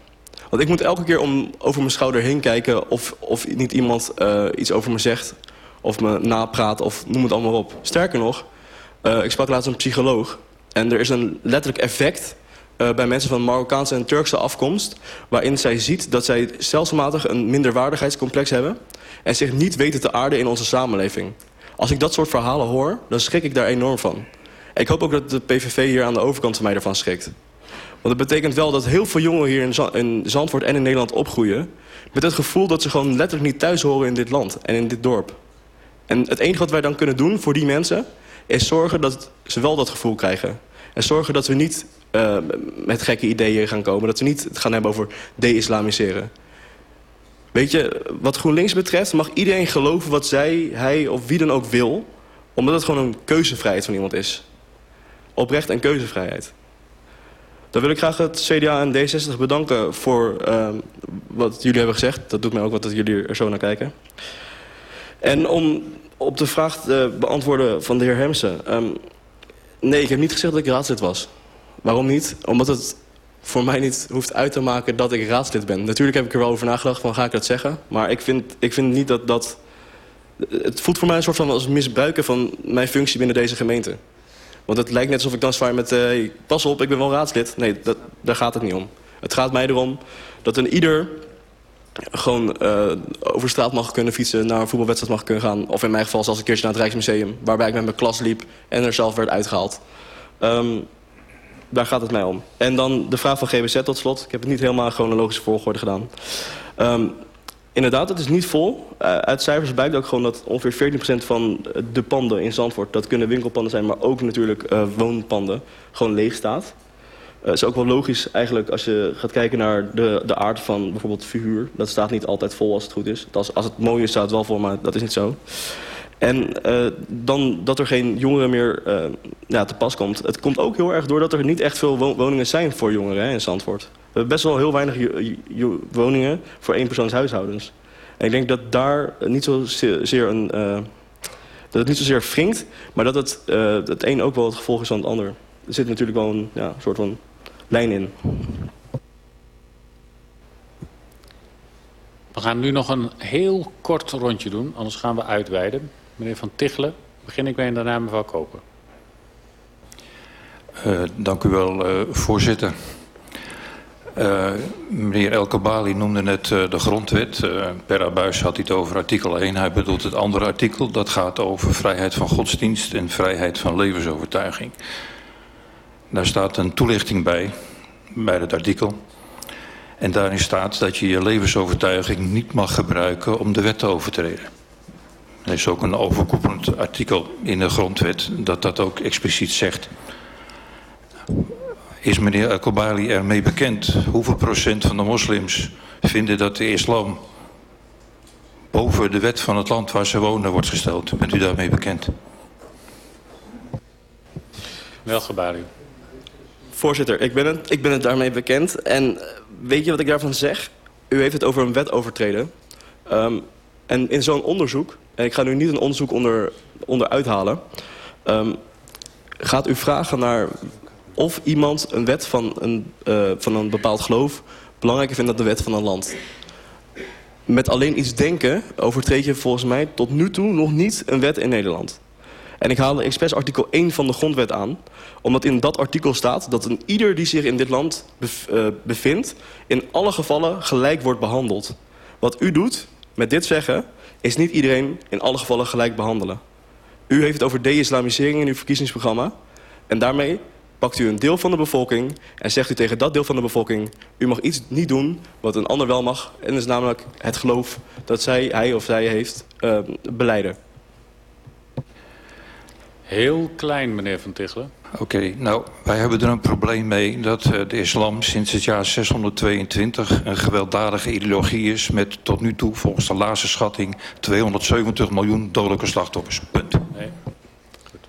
Want ik moet elke keer om over mijn schouder heen kijken of, of niet iemand uh, iets over me zegt of me napraat of noem het allemaal op. Sterker nog, uh, ik sprak laatst een psycholoog en er is een letterlijk effect bij mensen van Marokkaanse en Turkse afkomst... waarin zij ziet dat zij stelselmatig een minderwaardigheidscomplex hebben... en zich niet weten te aarden in onze samenleving. Als ik dat soort verhalen hoor, dan schrik ik daar enorm van. Ik hoop ook dat de PVV hier aan de overkant van mij ervan schrikt. Want het betekent wel dat heel veel jongeren hier in, Za in Zandvoort en in Nederland opgroeien... met het gevoel dat ze gewoon letterlijk niet thuis horen in dit land en in dit dorp. En het enige wat wij dan kunnen doen voor die mensen... is zorgen dat ze wel dat gevoel krijgen. En zorgen dat we niet uh, met gekke ideeën gaan komen. Dat we niet gaan hebben over de-islamiseren. Weet je, wat GroenLinks betreft mag iedereen geloven wat zij, hij of wie dan ook wil. Omdat het gewoon een keuzevrijheid van iemand is. Oprecht en keuzevrijheid. Dan wil ik graag het CDA en D60 bedanken voor uh, wat jullie hebben gezegd. Dat doet mij ook wat dat jullie er zo naar kijken. En om op de vraag te beantwoorden van de heer Hemsen. Um, nee, ik heb niet gezegd dat ik raadslid was. Waarom niet? Omdat het voor mij niet hoeft uit te maken dat ik raadslid ben. Natuurlijk heb ik er wel over nagedacht van ga ik dat zeggen. Maar ik vind, ik vind niet dat dat... Het voelt voor mij een soort van als misbruiken van mijn functie binnen deze gemeente. Want het lijkt net alsof ik dan zwaar met... Uh, pas op, ik ben wel raadslid. Nee, dat, daar gaat het niet om. Het gaat mij erom dat een ieder gewoon uh, over straat mag kunnen fietsen... naar een voetbalwedstrijd mag kunnen gaan. Of in mijn geval zelfs een keertje naar het Rijksmuseum... waarbij ik met mijn klas liep en er zelf werd uitgehaald. Um, daar gaat het mij om. En dan de vraag van GBZ tot slot. Ik heb het niet helemaal chronologische volgorde gedaan. Um, inderdaad, het is niet vol. Uh, uit cijfers blijkt ook gewoon dat ongeveer 14% van de panden in Zandvoort... dat kunnen winkelpanden zijn, maar ook natuurlijk uh, woonpanden... gewoon leeg staat. Het uh, is ook wel logisch eigenlijk als je gaat kijken naar de, de aard van bijvoorbeeld verhuur. Dat staat niet altijd vol als het goed is. Als, als het mooi is staat het wel vol, maar dat is niet zo. En uh, dan dat er geen jongeren meer uh, ja, te pas komt. Het komt ook heel erg doordat er niet echt veel woningen zijn voor jongeren hè, in Zandvoort. We hebben best wel heel weinig woningen voor éénpersoonshuishoudens. En ik denk dat daar niet zozeer een... Uh, dat het niet zozeer wringt, maar dat het, het een ook wel het gevolg is van het ander. Er zit natuurlijk wel een soort van lijn in. We gaan nu nog een heel kort rondje doen, anders gaan we uitweiden. Meneer Van Tichelen, begin ik bij en daarna mevrouw Koper. Uh, dank u wel, uh, voorzitter. Uh, meneer El Kabali noemde net de grondwet. per abuis had het over artikel 1. Hij bedoelt het andere artikel. Dat gaat over vrijheid van godsdienst en vrijheid van levensovertuiging. Daar staat een toelichting bij, bij het artikel. En daarin staat dat je je levensovertuiging niet mag gebruiken om de wet te overtreden. Er is ook een overkoepelend artikel in de grondwet dat dat ook expliciet zegt. Is meneer El-Kobali ermee bekend hoeveel procent van de moslims vinden dat de islam boven de wet van het land waar ze wonen wordt gesteld? Bent u daarmee bekend? Wel Kobali. Voorzitter, ik ben, het, ik ben het daarmee bekend. En weet je wat ik daarvan zeg? U heeft het over een wet overtreden. Um, en in zo'n onderzoek, ik ga nu niet een onderzoek onder, onder uithalen... Um, gaat u vragen naar of iemand een wet van een, uh, van een bepaald geloof... belangrijker vindt dan de wet van een land. Met alleen iets denken overtreed je volgens mij tot nu toe nog niet een wet in Nederland. En ik haal expres artikel 1 van de grondwet aan. Omdat in dat artikel staat dat een ieder die zich in dit land uh, bevindt... in alle gevallen gelijk wordt behandeld. Wat u doet, met dit zeggen is niet iedereen in alle gevallen gelijk behandelen. U heeft het over de-islamisering in uw verkiezingsprogramma. En daarmee pakt u een deel van de bevolking en zegt u tegen dat deel van de bevolking... u mag iets niet doen wat een ander wel mag. En dat is namelijk het geloof dat zij, hij of zij heeft uh, beleiden. Heel klein, meneer Van Tichelen. Oké, okay, nou, wij hebben er een probleem mee dat uh, de islam sinds het jaar 622 een gewelddadige ideologie is... met tot nu toe, volgens de laatste schatting, 270 miljoen dodelijke slachtoffers. Punt. Nee. Goed.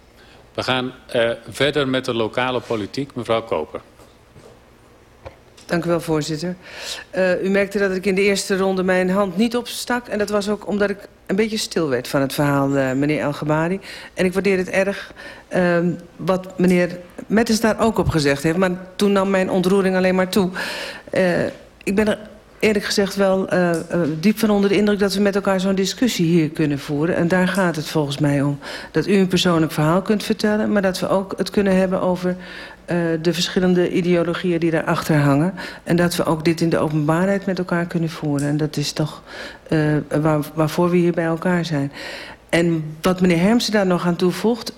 We gaan uh, verder met de lokale politiek. Mevrouw Koper. Dank u wel, voorzitter. Uh, u merkte dat ik in de eerste ronde mijn hand niet opstak. En dat was ook omdat ik een beetje stil werd van het verhaal, uh, meneer El. En ik waardeer het erg uh, wat meneer Mettens daar ook op gezegd heeft. Maar toen nam mijn ontroering alleen maar toe. Uh, ik ben er eerlijk gezegd wel uh, uh, diep van onder de indruk... dat we met elkaar zo'n discussie hier kunnen voeren. En daar gaat het volgens mij om. Dat u een persoonlijk verhaal kunt vertellen... maar dat we ook het kunnen hebben over uh, de verschillende ideologieën die daarachter hangen. En dat we ook dit in de openbaarheid met elkaar kunnen voeren. En dat is toch waar, waarvoor we hier bij elkaar zijn. En wat meneer Hermsen daar nog aan toevoegt...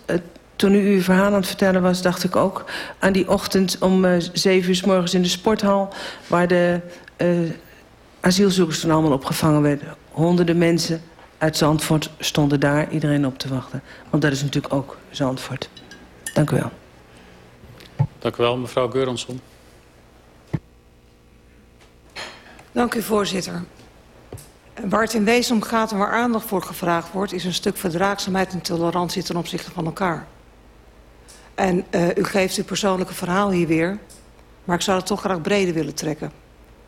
Toen u uw verhaal aan het vertellen was, dacht ik ook aan die ochtend om zeven uur s morgens in de sporthal... waar de asielzoekers toen allemaal opgevangen werden. Honderden mensen uit Zandvoort stonden daar iedereen op te wachten. Want dat is natuurlijk ook Zandvoort. Dank u wel. Dank u wel, mevrouw Geuronsson. Dank u, voorzitter. Waar het in wezen om gaat en waar aandacht voor gevraagd wordt... is een stuk verdraagzaamheid en tolerantie ten opzichte van elkaar. En uh, u geeft uw persoonlijke verhaal hier weer... maar ik zou het toch graag breder willen trekken.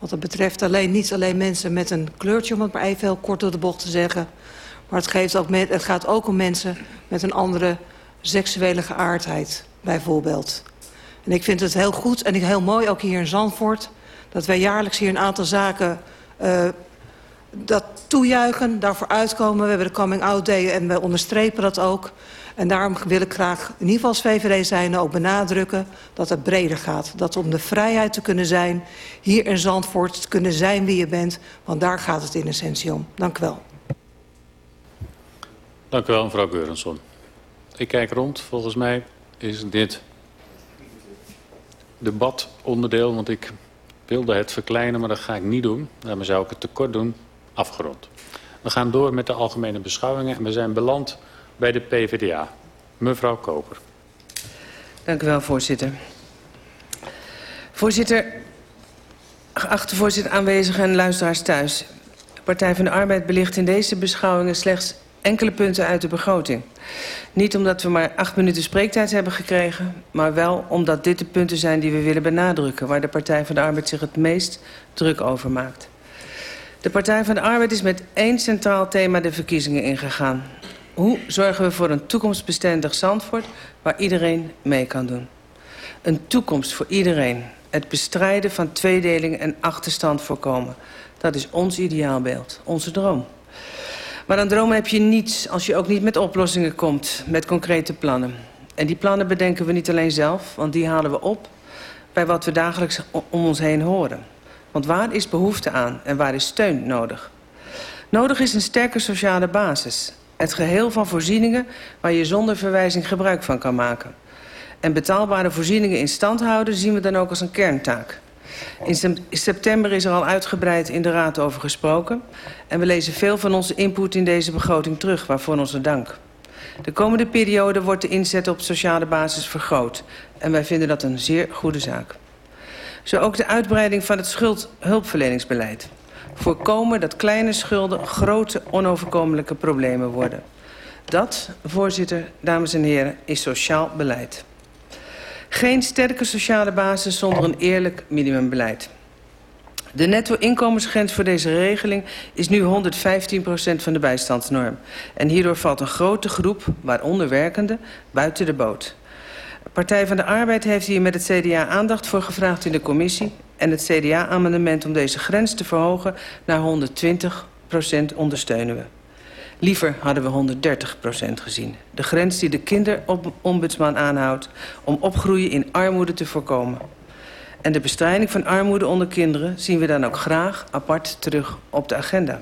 Want het betreft alleen, niet alleen mensen met een kleurtje... om het maar even heel kort door de bocht te zeggen... maar het, geeft ook het gaat ook om mensen met een andere seksuele geaardheid, bijvoorbeeld. En ik vind het heel goed en heel mooi, ook hier in Zandvoort... dat wij jaarlijks hier een aantal zaken uh, dat toejuichen, daarvoor uitkomen. We hebben de Coming Out Day en we onderstrepen dat ook. En daarom wil ik graag, in ieder geval als VVD zijn, ook benadrukken dat het breder gaat. Dat om de vrijheid te kunnen zijn, hier in Zandvoort te kunnen zijn wie je bent. Want daar gaat het in essentie om. Dank u wel. Dank u wel, mevrouw Geurensson. Ik kijk rond. Volgens mij is dit debatonderdeel, want ik wilde het verkleinen, maar dat ga ik niet doen. Daarmee zou ik het tekort doen, afgerond. We gaan door met de algemene beschouwingen en we zijn beland bij de PvdA. Mevrouw Koper. Dank u wel, voorzitter. Voorzitter, geachte voorzitter, aanwezigen en luisteraars thuis. De Partij van de Arbeid belicht in deze beschouwingen slechts enkele punten uit de begroting. Niet omdat we maar acht minuten spreektijd hebben gekregen... maar wel omdat dit de punten zijn die we willen benadrukken... waar de Partij van de Arbeid zich het meest druk over maakt. De Partij van de Arbeid is met één centraal thema de verkiezingen ingegaan. Hoe zorgen we voor een toekomstbestendig Zandvoort waar iedereen mee kan doen? Een toekomst voor iedereen. Het bestrijden van tweedeling en achterstand voorkomen. Dat is ons ideaalbeeld, onze droom. Maar aan dromen heb je niets als je ook niet met oplossingen komt, met concrete plannen. En die plannen bedenken we niet alleen zelf, want die halen we op bij wat we dagelijks om ons heen horen. Want waar is behoefte aan en waar is steun nodig? Nodig is een sterke sociale basis. Het geheel van voorzieningen waar je zonder verwijzing gebruik van kan maken. En betaalbare voorzieningen in stand houden zien we dan ook als een kerntaak. In september is er al uitgebreid in de Raad over gesproken. En we lezen veel van onze input in deze begroting terug, waarvoor onze dank. De komende periode wordt de inzet op sociale basis vergroot. En wij vinden dat een zeer goede zaak. Zo ook de uitbreiding van het schuldhulpverleningsbeleid. Voorkomen dat kleine schulden grote onoverkomelijke problemen worden. Dat, voorzitter, dames en heren, is sociaal beleid. Geen sterke sociale basis zonder een eerlijk minimumbeleid. De netto-inkomensgrens voor deze regeling is nu 115% van de bijstandsnorm. En hierdoor valt een grote groep, waaronder werkenden, buiten de boot. Partij van de Arbeid heeft hier met het CDA aandacht voor gevraagd in de commissie... en het CDA-amendement om deze grens te verhogen naar 120% ondersteunen we. Liever hadden we 130% gezien. De grens die de kinderombudsman aanhoudt om opgroeien in armoede te voorkomen. En de bestrijding van armoede onder kinderen zien we dan ook graag apart terug op de agenda.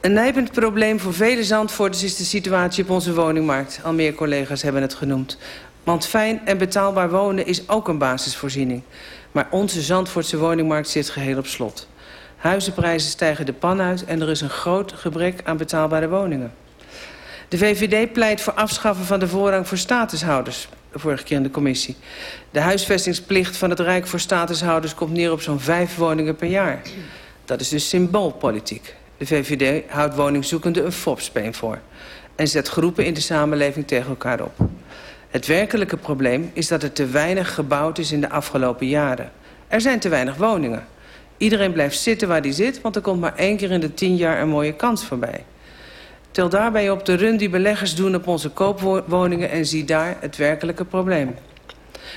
Een nijpend probleem voor vele Zandvoorters is de situatie op onze woningmarkt. Al meer collega's hebben het genoemd. Want fijn en betaalbaar wonen is ook een basisvoorziening. Maar onze Zandvoortse woningmarkt zit geheel op slot. Huizenprijzen stijgen de pan uit en er is een groot gebrek aan betaalbare woningen. De VVD pleit voor afschaffen van de voorrang voor statushouders. De vorige keer in de commissie. De huisvestingsplicht van het Rijk voor statushouders komt neer op zo'n vijf woningen per jaar. Dat is dus symboolpolitiek. De VVD houdt woningzoekenden een fopspeen voor. En zet groepen in de samenleving tegen elkaar op. Het werkelijke probleem is dat er te weinig gebouwd is in de afgelopen jaren. Er zijn te weinig woningen. Iedereen blijft zitten waar hij zit, want er komt maar één keer in de tien jaar een mooie kans voorbij. Tel daarbij op de run die beleggers doen op onze koopwoningen en zie daar het werkelijke probleem.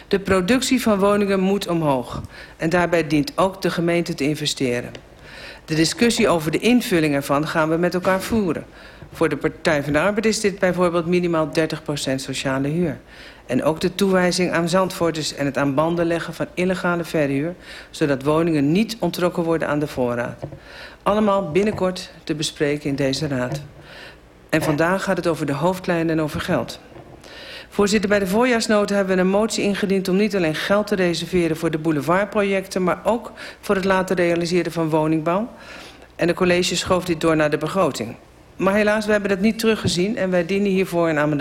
De productie van woningen moet omhoog en daarbij dient ook de gemeente te investeren. De discussie over de invulling ervan gaan we met elkaar voeren. Voor de Partij van de Arbeid is dit bijvoorbeeld minimaal 30% sociale huur. En ook de toewijzing aan zandvoorters en het aan banden leggen van illegale verhuur... zodat woningen niet ontrokken worden aan de voorraad. Allemaal binnenkort te bespreken in deze raad. En vandaag gaat het over de hoofdlijnen en over geld. Voorzitter, bij de voorjaarsnota hebben we een motie ingediend... om niet alleen geld te reserveren voor de boulevardprojecten... maar ook voor het later realiseren van woningbouw. En de college schoof dit door naar de begroting. Maar helaas, we hebben dat niet teruggezien en wij dienen hiervoor een amendement.